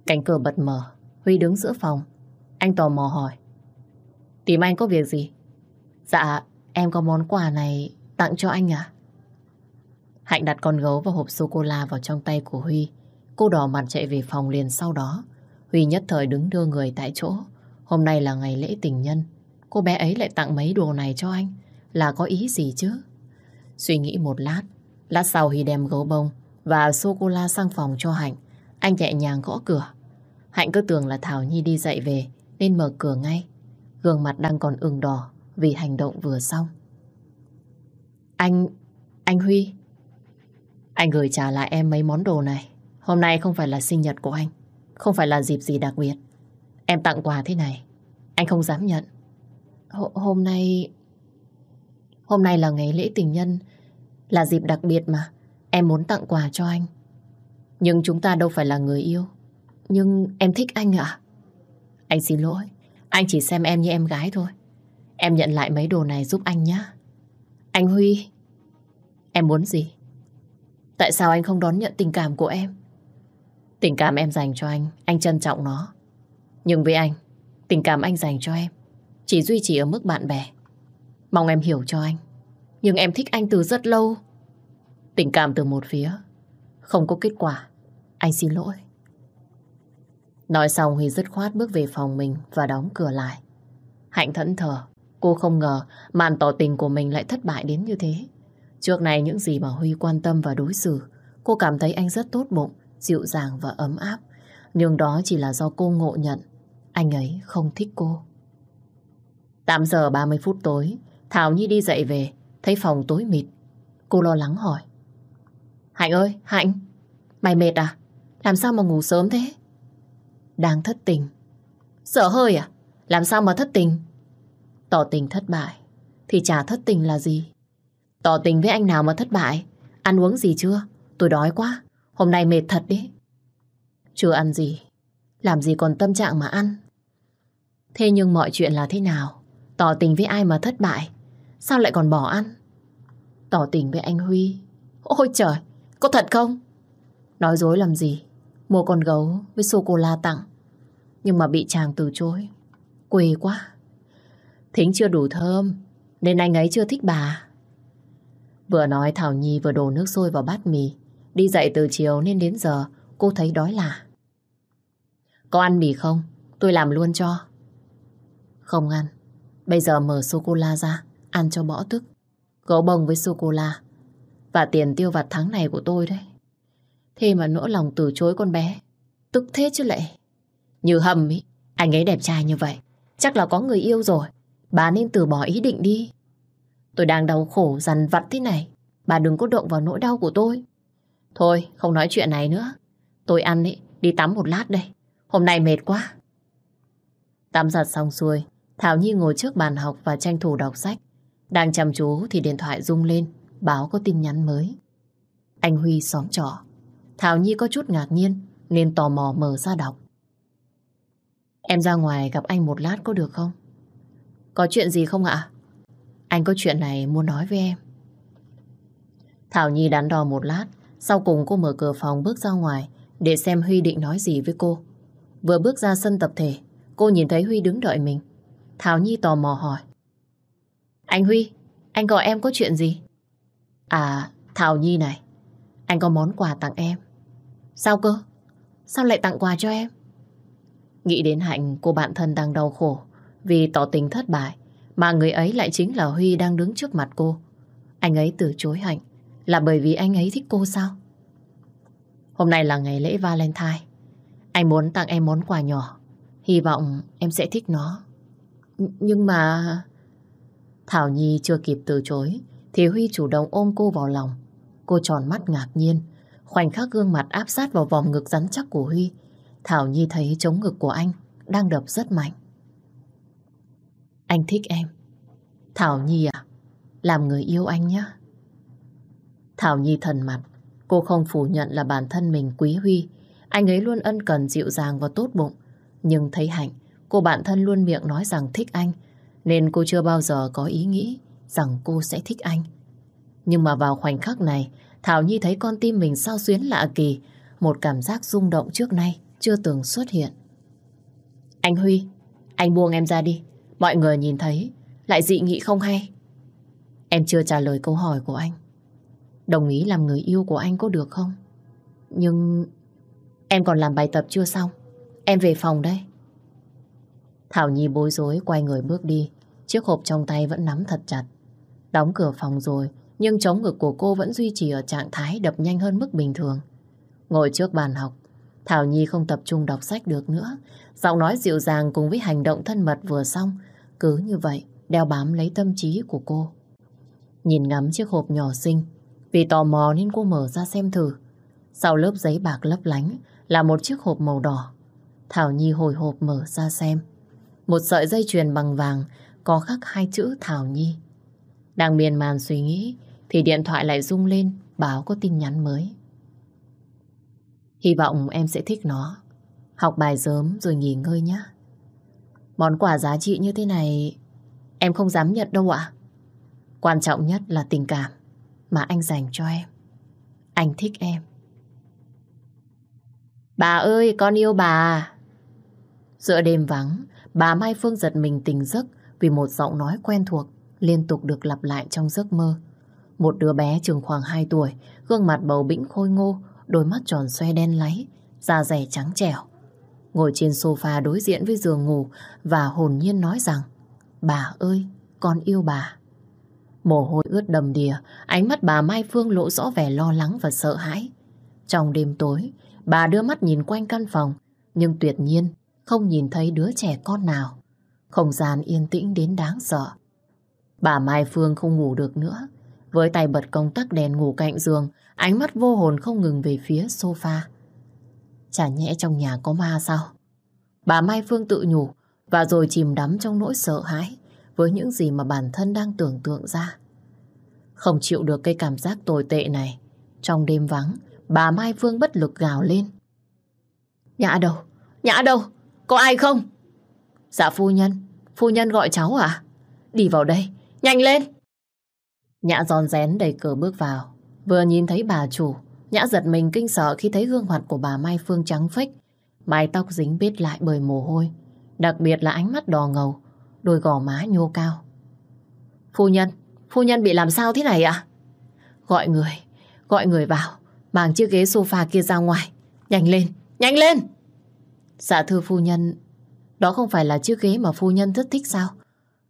Cánh cửa bật mở. Huy đứng giữa phòng. Anh tò mò hỏi. Tìm anh có việc gì? Dạ, em có món quà này tặng cho anh à? Hạnh đặt con gấu và hộp sô-cô-la vào trong tay của Huy. Cô đỏ mặt chạy về phòng liền sau đó. Huy nhất thời đứng đưa người tại chỗ. Hôm nay là ngày lễ tình nhân. Cô bé ấy lại tặng mấy đồ này cho anh. Là có ý gì chứ? Suy nghĩ một lát. Lát sau Huy đem gấu bông và sô-cô-la sang phòng cho Hạnh. Anh nhẹ nhàng gõ cửa. Hạnh cứ tưởng là Thảo Nhi đi dậy về, nên mở cửa ngay. Gương mặt đang còn ửng đỏ vì hành động vừa xong. Anh... anh Huy... Anh gửi trả lại em mấy món đồ này. Hôm nay không phải là sinh nhật của anh. Không phải là dịp gì đặc biệt. Em tặng quà thế này. Anh không dám nhận. Hôm nay... Hôm nay là ngày lễ tình nhân. Là dịp đặc biệt mà. Em muốn tặng quà cho anh. Nhưng chúng ta đâu phải là người yêu. Nhưng em thích anh ạ. Anh xin lỗi. Anh chỉ xem em như em gái thôi. Em nhận lại mấy đồ này giúp anh nhé. Anh Huy. Em muốn gì? Tại sao anh không đón nhận tình cảm của em? Tình cảm em dành cho anh, anh trân trọng nó. Nhưng với anh, tình cảm anh dành cho em chỉ duy trì ở mức bạn bè. Mong em hiểu cho anh. Nhưng em thích anh từ rất lâu. Tình cảm từ một phía, không có kết quả. Anh xin lỗi. Nói xong Huy dứt khoát bước về phòng mình và đóng cửa lại. Hạnh thẫn thờ. Cô không ngờ màn tỏ tình của mình lại thất bại đến như thế. Trước này những gì mà Huy quan tâm và đối xử, cô cảm thấy anh rất tốt bụng, dịu dàng và ấm áp. Nhưng đó chỉ là do cô ngộ nhận. Anh ấy không thích cô. 8 giờ 30 phút tối, Thảo Nhi đi dậy về, thấy phòng tối mịt. Cô lo lắng hỏi. Hạnh ơi, Hạnh, mày mệt à? Làm sao mà ngủ sớm thế? Đang thất tình. Sợ hơi à? Làm sao mà thất tình? Tỏ tình thất bại, thì chả thất tình là gì? Tỏ tình với anh nào mà thất bại? Ăn uống gì chưa? Tôi đói quá. Hôm nay mệt thật đấy. Chưa ăn gì. Làm gì còn tâm trạng mà ăn. Thế nhưng mọi chuyện là thế nào? Tỏ tình với ai mà thất bại? Sao lại còn bỏ ăn? Tỏ tình với anh Huy. Ôi trời, có thật không? Nói dối làm gì? Mua con gấu với sô-cô-la tặng. Nhưng mà bị chàng từ chối. Quê quá. Thính chưa đủ thơm, nên anh ấy chưa thích bà. Vừa nói Thảo Nhi vừa đổ nước sôi vào bát mì. Đi dậy từ chiều nên đến giờ cô thấy đói lạ. Có ăn mì không? Tôi làm luôn cho. Không ăn. Bây giờ mở sô-cô-la ra, ăn cho bỏ tức. Gấu bông với sô-cô-la. Và tiền tiêu vặt tháng này của tôi đấy. Thế mà nỗi lòng từ chối con bé. Tức thế chứ lệ. Như hầm ý, anh ấy đẹp trai như vậy. Chắc là có người yêu rồi. Bà nên từ bỏ ý định đi. Tôi đang đau khổ dằn vặt thế này. Bà đừng có động vào nỗi đau của tôi. Thôi, không nói chuyện này nữa. Tôi ăn ý, đi tắm một lát đây. Hôm nay mệt quá. Tắm giặt xong xuôi, Thảo Nhi ngồi trước bàn học và tranh thủ đọc sách. Đang chăm chú thì điện thoại rung lên, báo có tin nhắn mới. Anh Huy xóm trọ. Thảo Nhi có chút ngạc nhiên nên tò mò mở ra đọc. Em ra ngoài gặp anh một lát có được không? Có chuyện gì không ạ? Anh có chuyện này muốn nói với em. Thảo Nhi đắn đo một lát, sau cùng cô mở cửa phòng bước ra ngoài để xem Huy định nói gì với cô. Vừa bước ra sân tập thể, cô nhìn thấy Huy đứng đợi mình. Thảo Nhi tò mò hỏi. Anh Huy, anh gọi em có chuyện gì? À, Thảo Nhi này, anh có món quà tặng em. Sao cơ? Sao lại tặng quà cho em? Nghĩ đến Hạnh, cô bạn thân đang đau khổ vì tỏ tình thất bại, mà người ấy lại chính là Huy đang đứng trước mặt cô. Anh ấy từ chối Hạnh là bởi vì anh ấy thích cô sao? Hôm nay là ngày lễ Valentine. Anh muốn tặng em món quà nhỏ. Hy vọng em sẽ thích nó. Nhưng mà... Thảo Nhi chưa kịp từ chối, thì Huy chủ động ôm cô vào lòng. Cô tròn mắt ngạc nhiên, khoảnh khắc gương mặt áp sát vào vòng ngực rắn chắc của Huy. Thảo Nhi thấy chống ngực của anh đang đập rất mạnh. Anh thích em. Thảo Nhi à, làm người yêu anh nhé. Thảo Nhi thần mặt, cô không phủ nhận là bản thân mình quý Huy. Anh ấy luôn ân cần dịu dàng và tốt bụng. Nhưng thấy Hạnh, cô bạn thân luôn miệng nói rằng thích anh, nên cô chưa bao giờ có ý nghĩ rằng cô sẽ thích anh. Nhưng mà vào khoảnh khắc này, Thảo Nhi thấy con tim mình sao xuyến lạ kỳ, một cảm giác rung động trước nay chưa từng xuất hiện. Anh Huy, anh buông em ra đi. Mọi người nhìn thấy, lại dị nghị không hay. Em chưa trả lời câu hỏi của anh. Đồng ý làm người yêu của anh có được không? Nhưng em còn làm bài tập chưa xong. Em về phòng đây. Thảo Nhi bối rối quay người bước đi. Chiếc hộp trong tay vẫn nắm thật chặt. Đóng cửa phòng rồi, nhưng chống ngực của cô vẫn duy trì ở trạng thái đập nhanh hơn mức bình thường. Ngồi trước bàn học, Thảo Nhi không tập trung đọc sách được nữa. Giọng nói dịu dàng cùng với hành động thân mật vừa xong, cứ như vậy đeo bám lấy tâm trí của cô. Nhìn ngắm chiếc hộp nhỏ xinh, vì tò mò nên cô mở ra xem thử. Sau lớp giấy bạc lấp lánh là một chiếc hộp màu đỏ. Thảo Nhi hồi hộp mở ra xem. Một sợi dây chuyền bằng vàng có khắc hai chữ Thảo Nhi. Đang miên man suy nghĩ thì điện thoại lại rung lên báo có tin nhắn mới. Hy vọng em sẽ thích nó. Học bài sớm rồi nghỉ ngơi nhé. Món quà giá trị như thế này em không dám nhận đâu ạ. Quan trọng nhất là tình cảm mà anh dành cho em. Anh thích em. Bà ơi, con yêu bà. Giữa đêm vắng, bà Mai Phương giật mình tỉnh giấc vì một giọng nói quen thuộc liên tục được lặp lại trong giấc mơ. Một đứa bé chừng khoảng 2 tuổi, gương mặt bầu bĩnh khôi ngô, đôi mắt tròn xoe đen láy, da dẻ trắng trẻo. Ngồi trên sofa đối diện với giường ngủ và hồn nhiên nói rằng Bà ơi, con yêu bà. Mồ hôi ướt đầm đìa, ánh mắt bà Mai Phương lộ rõ vẻ lo lắng và sợ hãi. Trong đêm tối, bà đưa mắt nhìn quanh căn phòng, nhưng tuyệt nhiên không nhìn thấy đứa trẻ con nào. Không gian yên tĩnh đến đáng sợ. Bà Mai Phương không ngủ được nữa. Với tay bật công tắc đèn ngủ cạnh giường, ánh mắt vô hồn không ngừng về phía sofa. Chả nhẽ trong nhà có ma sao? Bà Mai Phương tự nhủ và rồi chìm đắm trong nỗi sợ hãi với những gì mà bản thân đang tưởng tượng ra. Không chịu được cái cảm giác tồi tệ này. Trong đêm vắng, bà Mai Phương bất lực gào lên. Nhã đâu? Nhã đâu? Có ai không? Dạ phu nhân. Phu nhân gọi cháu à? Đi vào đây. Nhanh lên! Nhã giòn rén đẩy cửa bước vào. Vừa nhìn thấy bà chủ, Nhã giật mình kinh sợ khi thấy gương mặt của bà Mai Phương trắng phách. Mái tóc dính bết lại bởi mồ hôi. Đặc biệt là ánh mắt đỏ ngầu, đôi gò má nhô cao. Phu nhân, phu nhân bị làm sao thế này ạ? Gọi người, gọi người vào, mang chiếc ghế sofa kia ra ngoài. Nhanh lên, nhanh lên! Dạ thưa phu nhân, đó không phải là chiếc ghế mà phu nhân rất thích sao?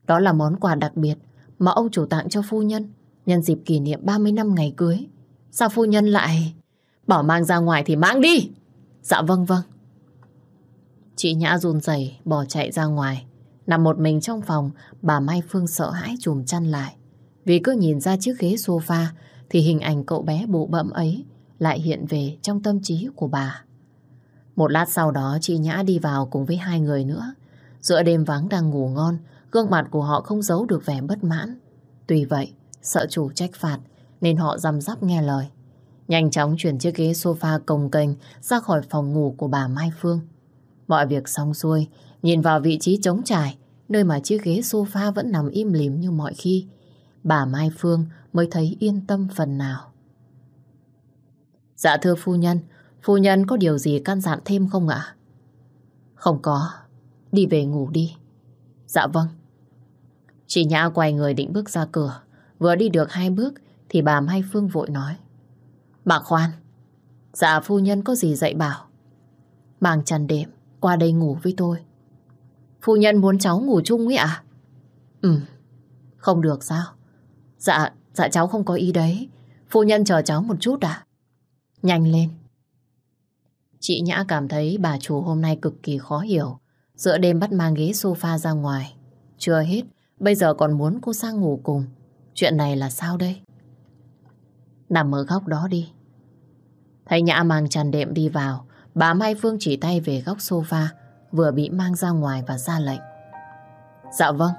Đó là món quà đặc biệt mà ông chủ tặng cho phu nhân nhân dịp kỷ niệm 30 năm ngày cưới. Sao phu nhân lại bảo mang ra ngoài thì mang đi? Dạ vâng vâng. Chị Nhã run rẩy bỏ chạy ra ngoài. Nằm một mình trong phòng, bà Mai Phương sợ hãi chùm chăn lại. Vì cứ nhìn ra chiếc ghế sofa thì hình ảnh cậu bé bộ bậm ấy lại hiện về trong tâm trí của bà. Một lát sau đó chị Nhã đi vào cùng với hai người nữa. Giữa đêm vắng đang ngủ ngon, gương mặt của họ không giấu được vẻ bất mãn. Tuy vậy, sợ chủ trách phạt nên họ răm rắp nghe lời. Nhanh chóng chuyển chiếc ghế sofa cồng kềnh ra khỏi phòng ngủ của bà Mai Phương. Mọi việc xong xuôi, nhìn vào vị trí trống trải, nơi mà chiếc ghế sofa vẫn nằm im lìm như mọi khi, bà Mai Phương mới thấy yên tâm phần nào. Dạ thưa phu nhân, phu nhân có điều gì căn dặn thêm không ạ? Không có, đi về ngủ đi. Dạ vâng. Chị Nhã quay người định bước ra cửa, vừa đi được hai bước thì bà Mai Phương vội nói. Bà khoan, dạ phu nhân có gì dạy bảo. Mang chăn đệm, qua đây ngủ với tôi. Phu nhân muốn cháu ngủ chung ấy ạ? Ừ, không được sao? Dạ, dạ cháu không có ý đấy. Phu nhân chờ cháu một chút à? Nhanh lên. Chị Nhã cảm thấy bà chủ hôm nay cực kỳ khó hiểu. Giữa đêm bắt mang ghế sofa ra ngoài. Chưa hết, bây giờ còn muốn cô sang ngủ cùng. Chuyện này là sao đây? Nằm ở góc đó đi. Thấy Nhã mang tràn đệm đi vào, bà Mai Phương chỉ tay về góc sofa, vừa bị mang ra ngoài và ra lệnh. Dạ vâng.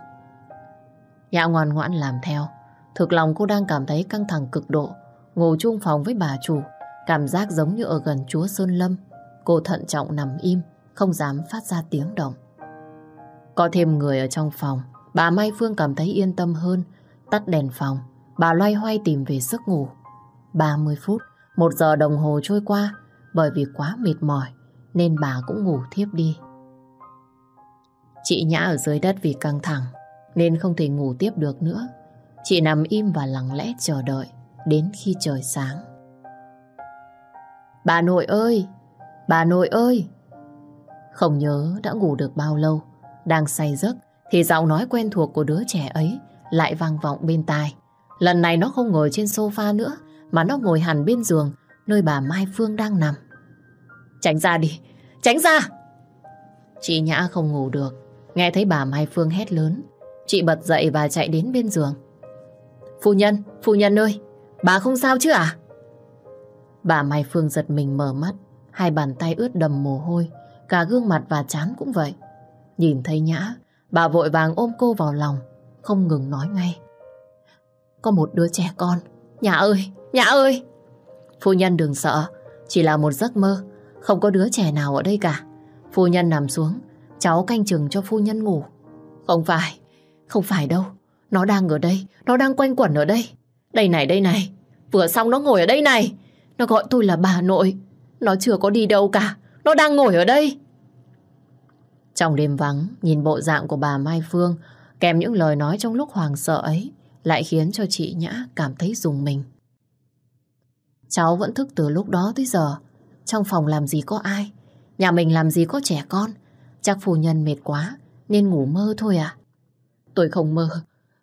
Nhã ngoan ngoãn làm theo. Thực lòng cô đang cảm thấy căng thẳng cực độ, ngủ chung phòng với bà chủ, cảm giác giống như ở gần chúa Sơn Lâm. Cô thận trọng nằm im, không dám phát ra tiếng động. Có thêm người ở trong phòng, bà Mai Phương cảm thấy yên tâm hơn, tắt đèn phòng, bà loay hoay tìm về giấc ngủ. 30 phút, một giờ đồng hồ trôi qua, bởi vì quá mệt mỏi nên bà cũng ngủ thiếp đi. Chị Nhã ở dưới đất vì căng thẳng nên không thể ngủ tiếp được nữa. Chị nằm im và lặng lẽ chờ đợi đến khi trời sáng. Bà nội ơi! Bà nội ơi! Không nhớ đã ngủ được bao lâu. Đang say giấc thì giọng nói quen thuộc của đứa trẻ ấy lại vang vọng bên tai. Lần này nó không ngồi trên sofa nữa, mà nó ngồi hẳn bên giường, nơi bà Mai Phương đang nằm. Tránh ra đi! Tránh ra! Chị Nhã không ngủ được. Nghe thấy bà Mai Phương hét lớn. Chị bật dậy và chạy đến bên giường. Phu nhân! Phu nhân ơi! Bà không sao chứ à? Bà Mai Phương giật mình mở mắt. Hai bàn tay ướt đầm mồ hôi. Cả gương mặt và chán cũng vậy. Nhìn thấy Nhã, bà vội vàng ôm cô vào lòng, không ngừng nói ngay. Có một đứa trẻ con. Nhã ơi! Nhã ơi! Phu nhân đừng sợ, chỉ là một giấc mơ, không có đứa trẻ nào ở đây cả. Phu nhân nằm xuống, cháu canh chừng cho phu nhân ngủ. Không phải, không phải đâu. Nó đang ở đây, nó đang quanh quẩn ở đây. Đây này, đây này, vừa xong nó ngồi ở đây này. Nó gọi tôi là bà nội. Nó chưa có đi đâu cả, nó đang ngồi ở đây. Trong đêm vắng, nhìn bộ dạng của bà Mai Phương, kèm những lời nói trong lúc hoàng sợ ấy, lại khiến cho chị Nhã cảm thấy dùng mình. Cháu vẫn thức từ lúc đó tới giờ. Trong phòng làm gì có ai. Nhà mình làm gì có trẻ con. Chắc phu nhân mệt quá nên ngủ mơ thôi à. Tôi không mơ.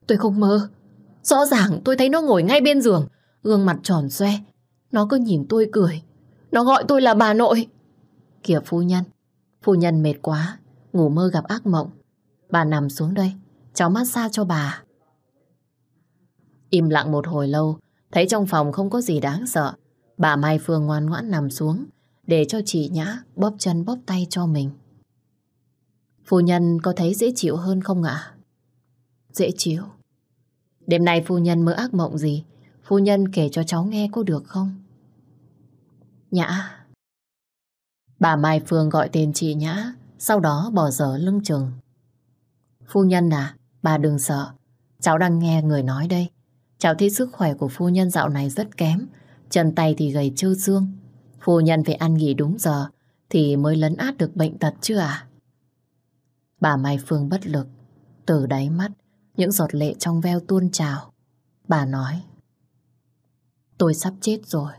Tôi không mơ. Rõ ràng tôi thấy nó ngồi ngay bên giường. Gương mặt tròn xoe. Nó cứ nhìn tôi cười. Nó gọi tôi là bà nội. Kìa phu nhân. Phu nhân mệt quá. Ngủ mơ gặp ác mộng. Bà nằm xuống đây. Cháu massage cho bà. Im lặng một hồi lâu. Thấy trong phòng không có gì đáng sợ, bà Mai Phương ngoan ngoãn nằm xuống để cho chị Nhã bóp chân bóp tay cho mình. Phu nhân có thấy dễ chịu hơn không ạ? Dễ chịu. Đêm nay phu nhân mơ ác mộng gì? Phu nhân kể cho cháu nghe có được không? Nhã. Bà Mai Phương gọi tên chị Nhã, sau đó bỏ dở lưng chừng. Phu nhân à, bà đừng sợ. Cháu đang nghe người nói đây. Cháu thấy sức khỏe của phu nhân dạo này rất kém, chân tay thì gầy trơ xương. Phu nhân phải ăn nghỉ đúng giờ thì mới lấn át được bệnh tật chứ à? Bà Mai Phương bất lực, từ đáy mắt, những giọt lệ trong veo tuôn trào. Bà nói, tôi sắp chết rồi.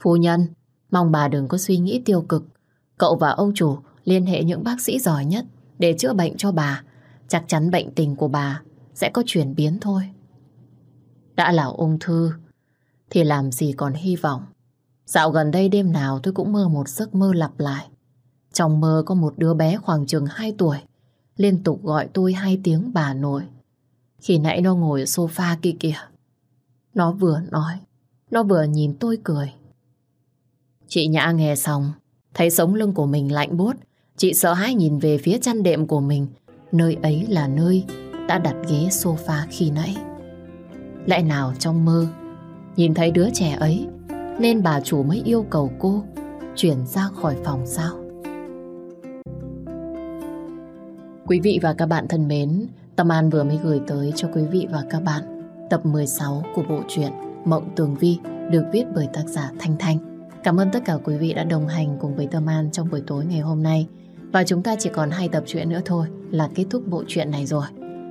Phu nhân, mong bà đừng có suy nghĩ tiêu cực. Cậu và ông chủ liên hệ những bác sĩ giỏi nhất để chữa bệnh cho bà. Chắc chắn bệnh tình của bà sẽ có chuyển biến thôi. Đã là ung thư Thì làm gì còn hy vọng Dạo gần đây đêm nào tôi cũng mơ một giấc mơ lặp lại Trong mơ có một đứa bé khoảng chừng 2 tuổi Liên tục gọi tôi hai tiếng bà nội Khi nãy nó ngồi ở sofa kia kìa Nó vừa nói Nó vừa nhìn tôi cười Chị Nhã nghe xong, Thấy sống lưng của mình lạnh buốt, Chị sợ hãi nhìn về phía chăn đệm của mình. Nơi ấy là nơi đã đặt ghế sofa khi nãy. Lẽ nào trong mơ, Nhìn thấy đứa trẻ ấy, Nên bà chủ mới yêu cầu cô Chuyển ra khỏi phòng sao? Quý vị và các bạn thân mến, Tâm An vừa mới gửi tới cho quý vị và các bạn Tập 16 của bộ truyện Mộng Tường Vi Được viết bởi tác giả Thanh Thanh. Cảm ơn tất cả quý vị đã đồng hành cùng với Tâm An trong buổi tối ngày hôm nay Và chúng ta chỉ còn hai tập truyện nữa thôi Là kết thúc bộ truyện này rồi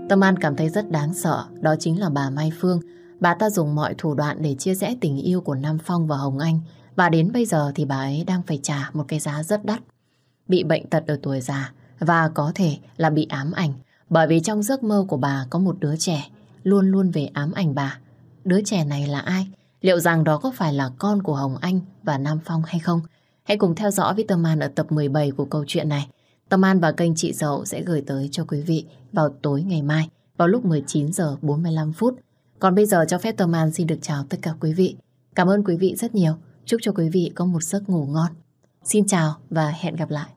Tâm An cảm thấy rất đáng sợ, đó chính là bà Mai Phương. Bà ta dùng mọi thủ đoạn để chia rẽ tình yêu của Nam Phong và Hồng Anh. Và đến bây giờ thì bà ấy đang phải trả một cái giá rất đắt. Bị bệnh tật ở tuổi già và có thể là bị ám ảnh. Bởi vì trong giấc mơ của bà có một đứa trẻ luôn luôn về ám ảnh bà. Đứa trẻ này là ai? Liệu rằng đó có phải là con của Hồng Anh và Nam Phong hay không? Hãy cùng theo dõi với Tâm An ở tập 17 của câu chuyện này. Tâm An và kênh Chị Dậu sẽ gửi tới cho quý vị vào tối ngày mai, vào lúc 19 giờ 45 phút. Còn bây giờ cho phép Tâm An xin được chào tất cả quý vị. Cảm ơn quý vị rất nhiều. Chúc cho quý vị có một giấc ngủ ngon. Xin chào và hẹn gặp lại.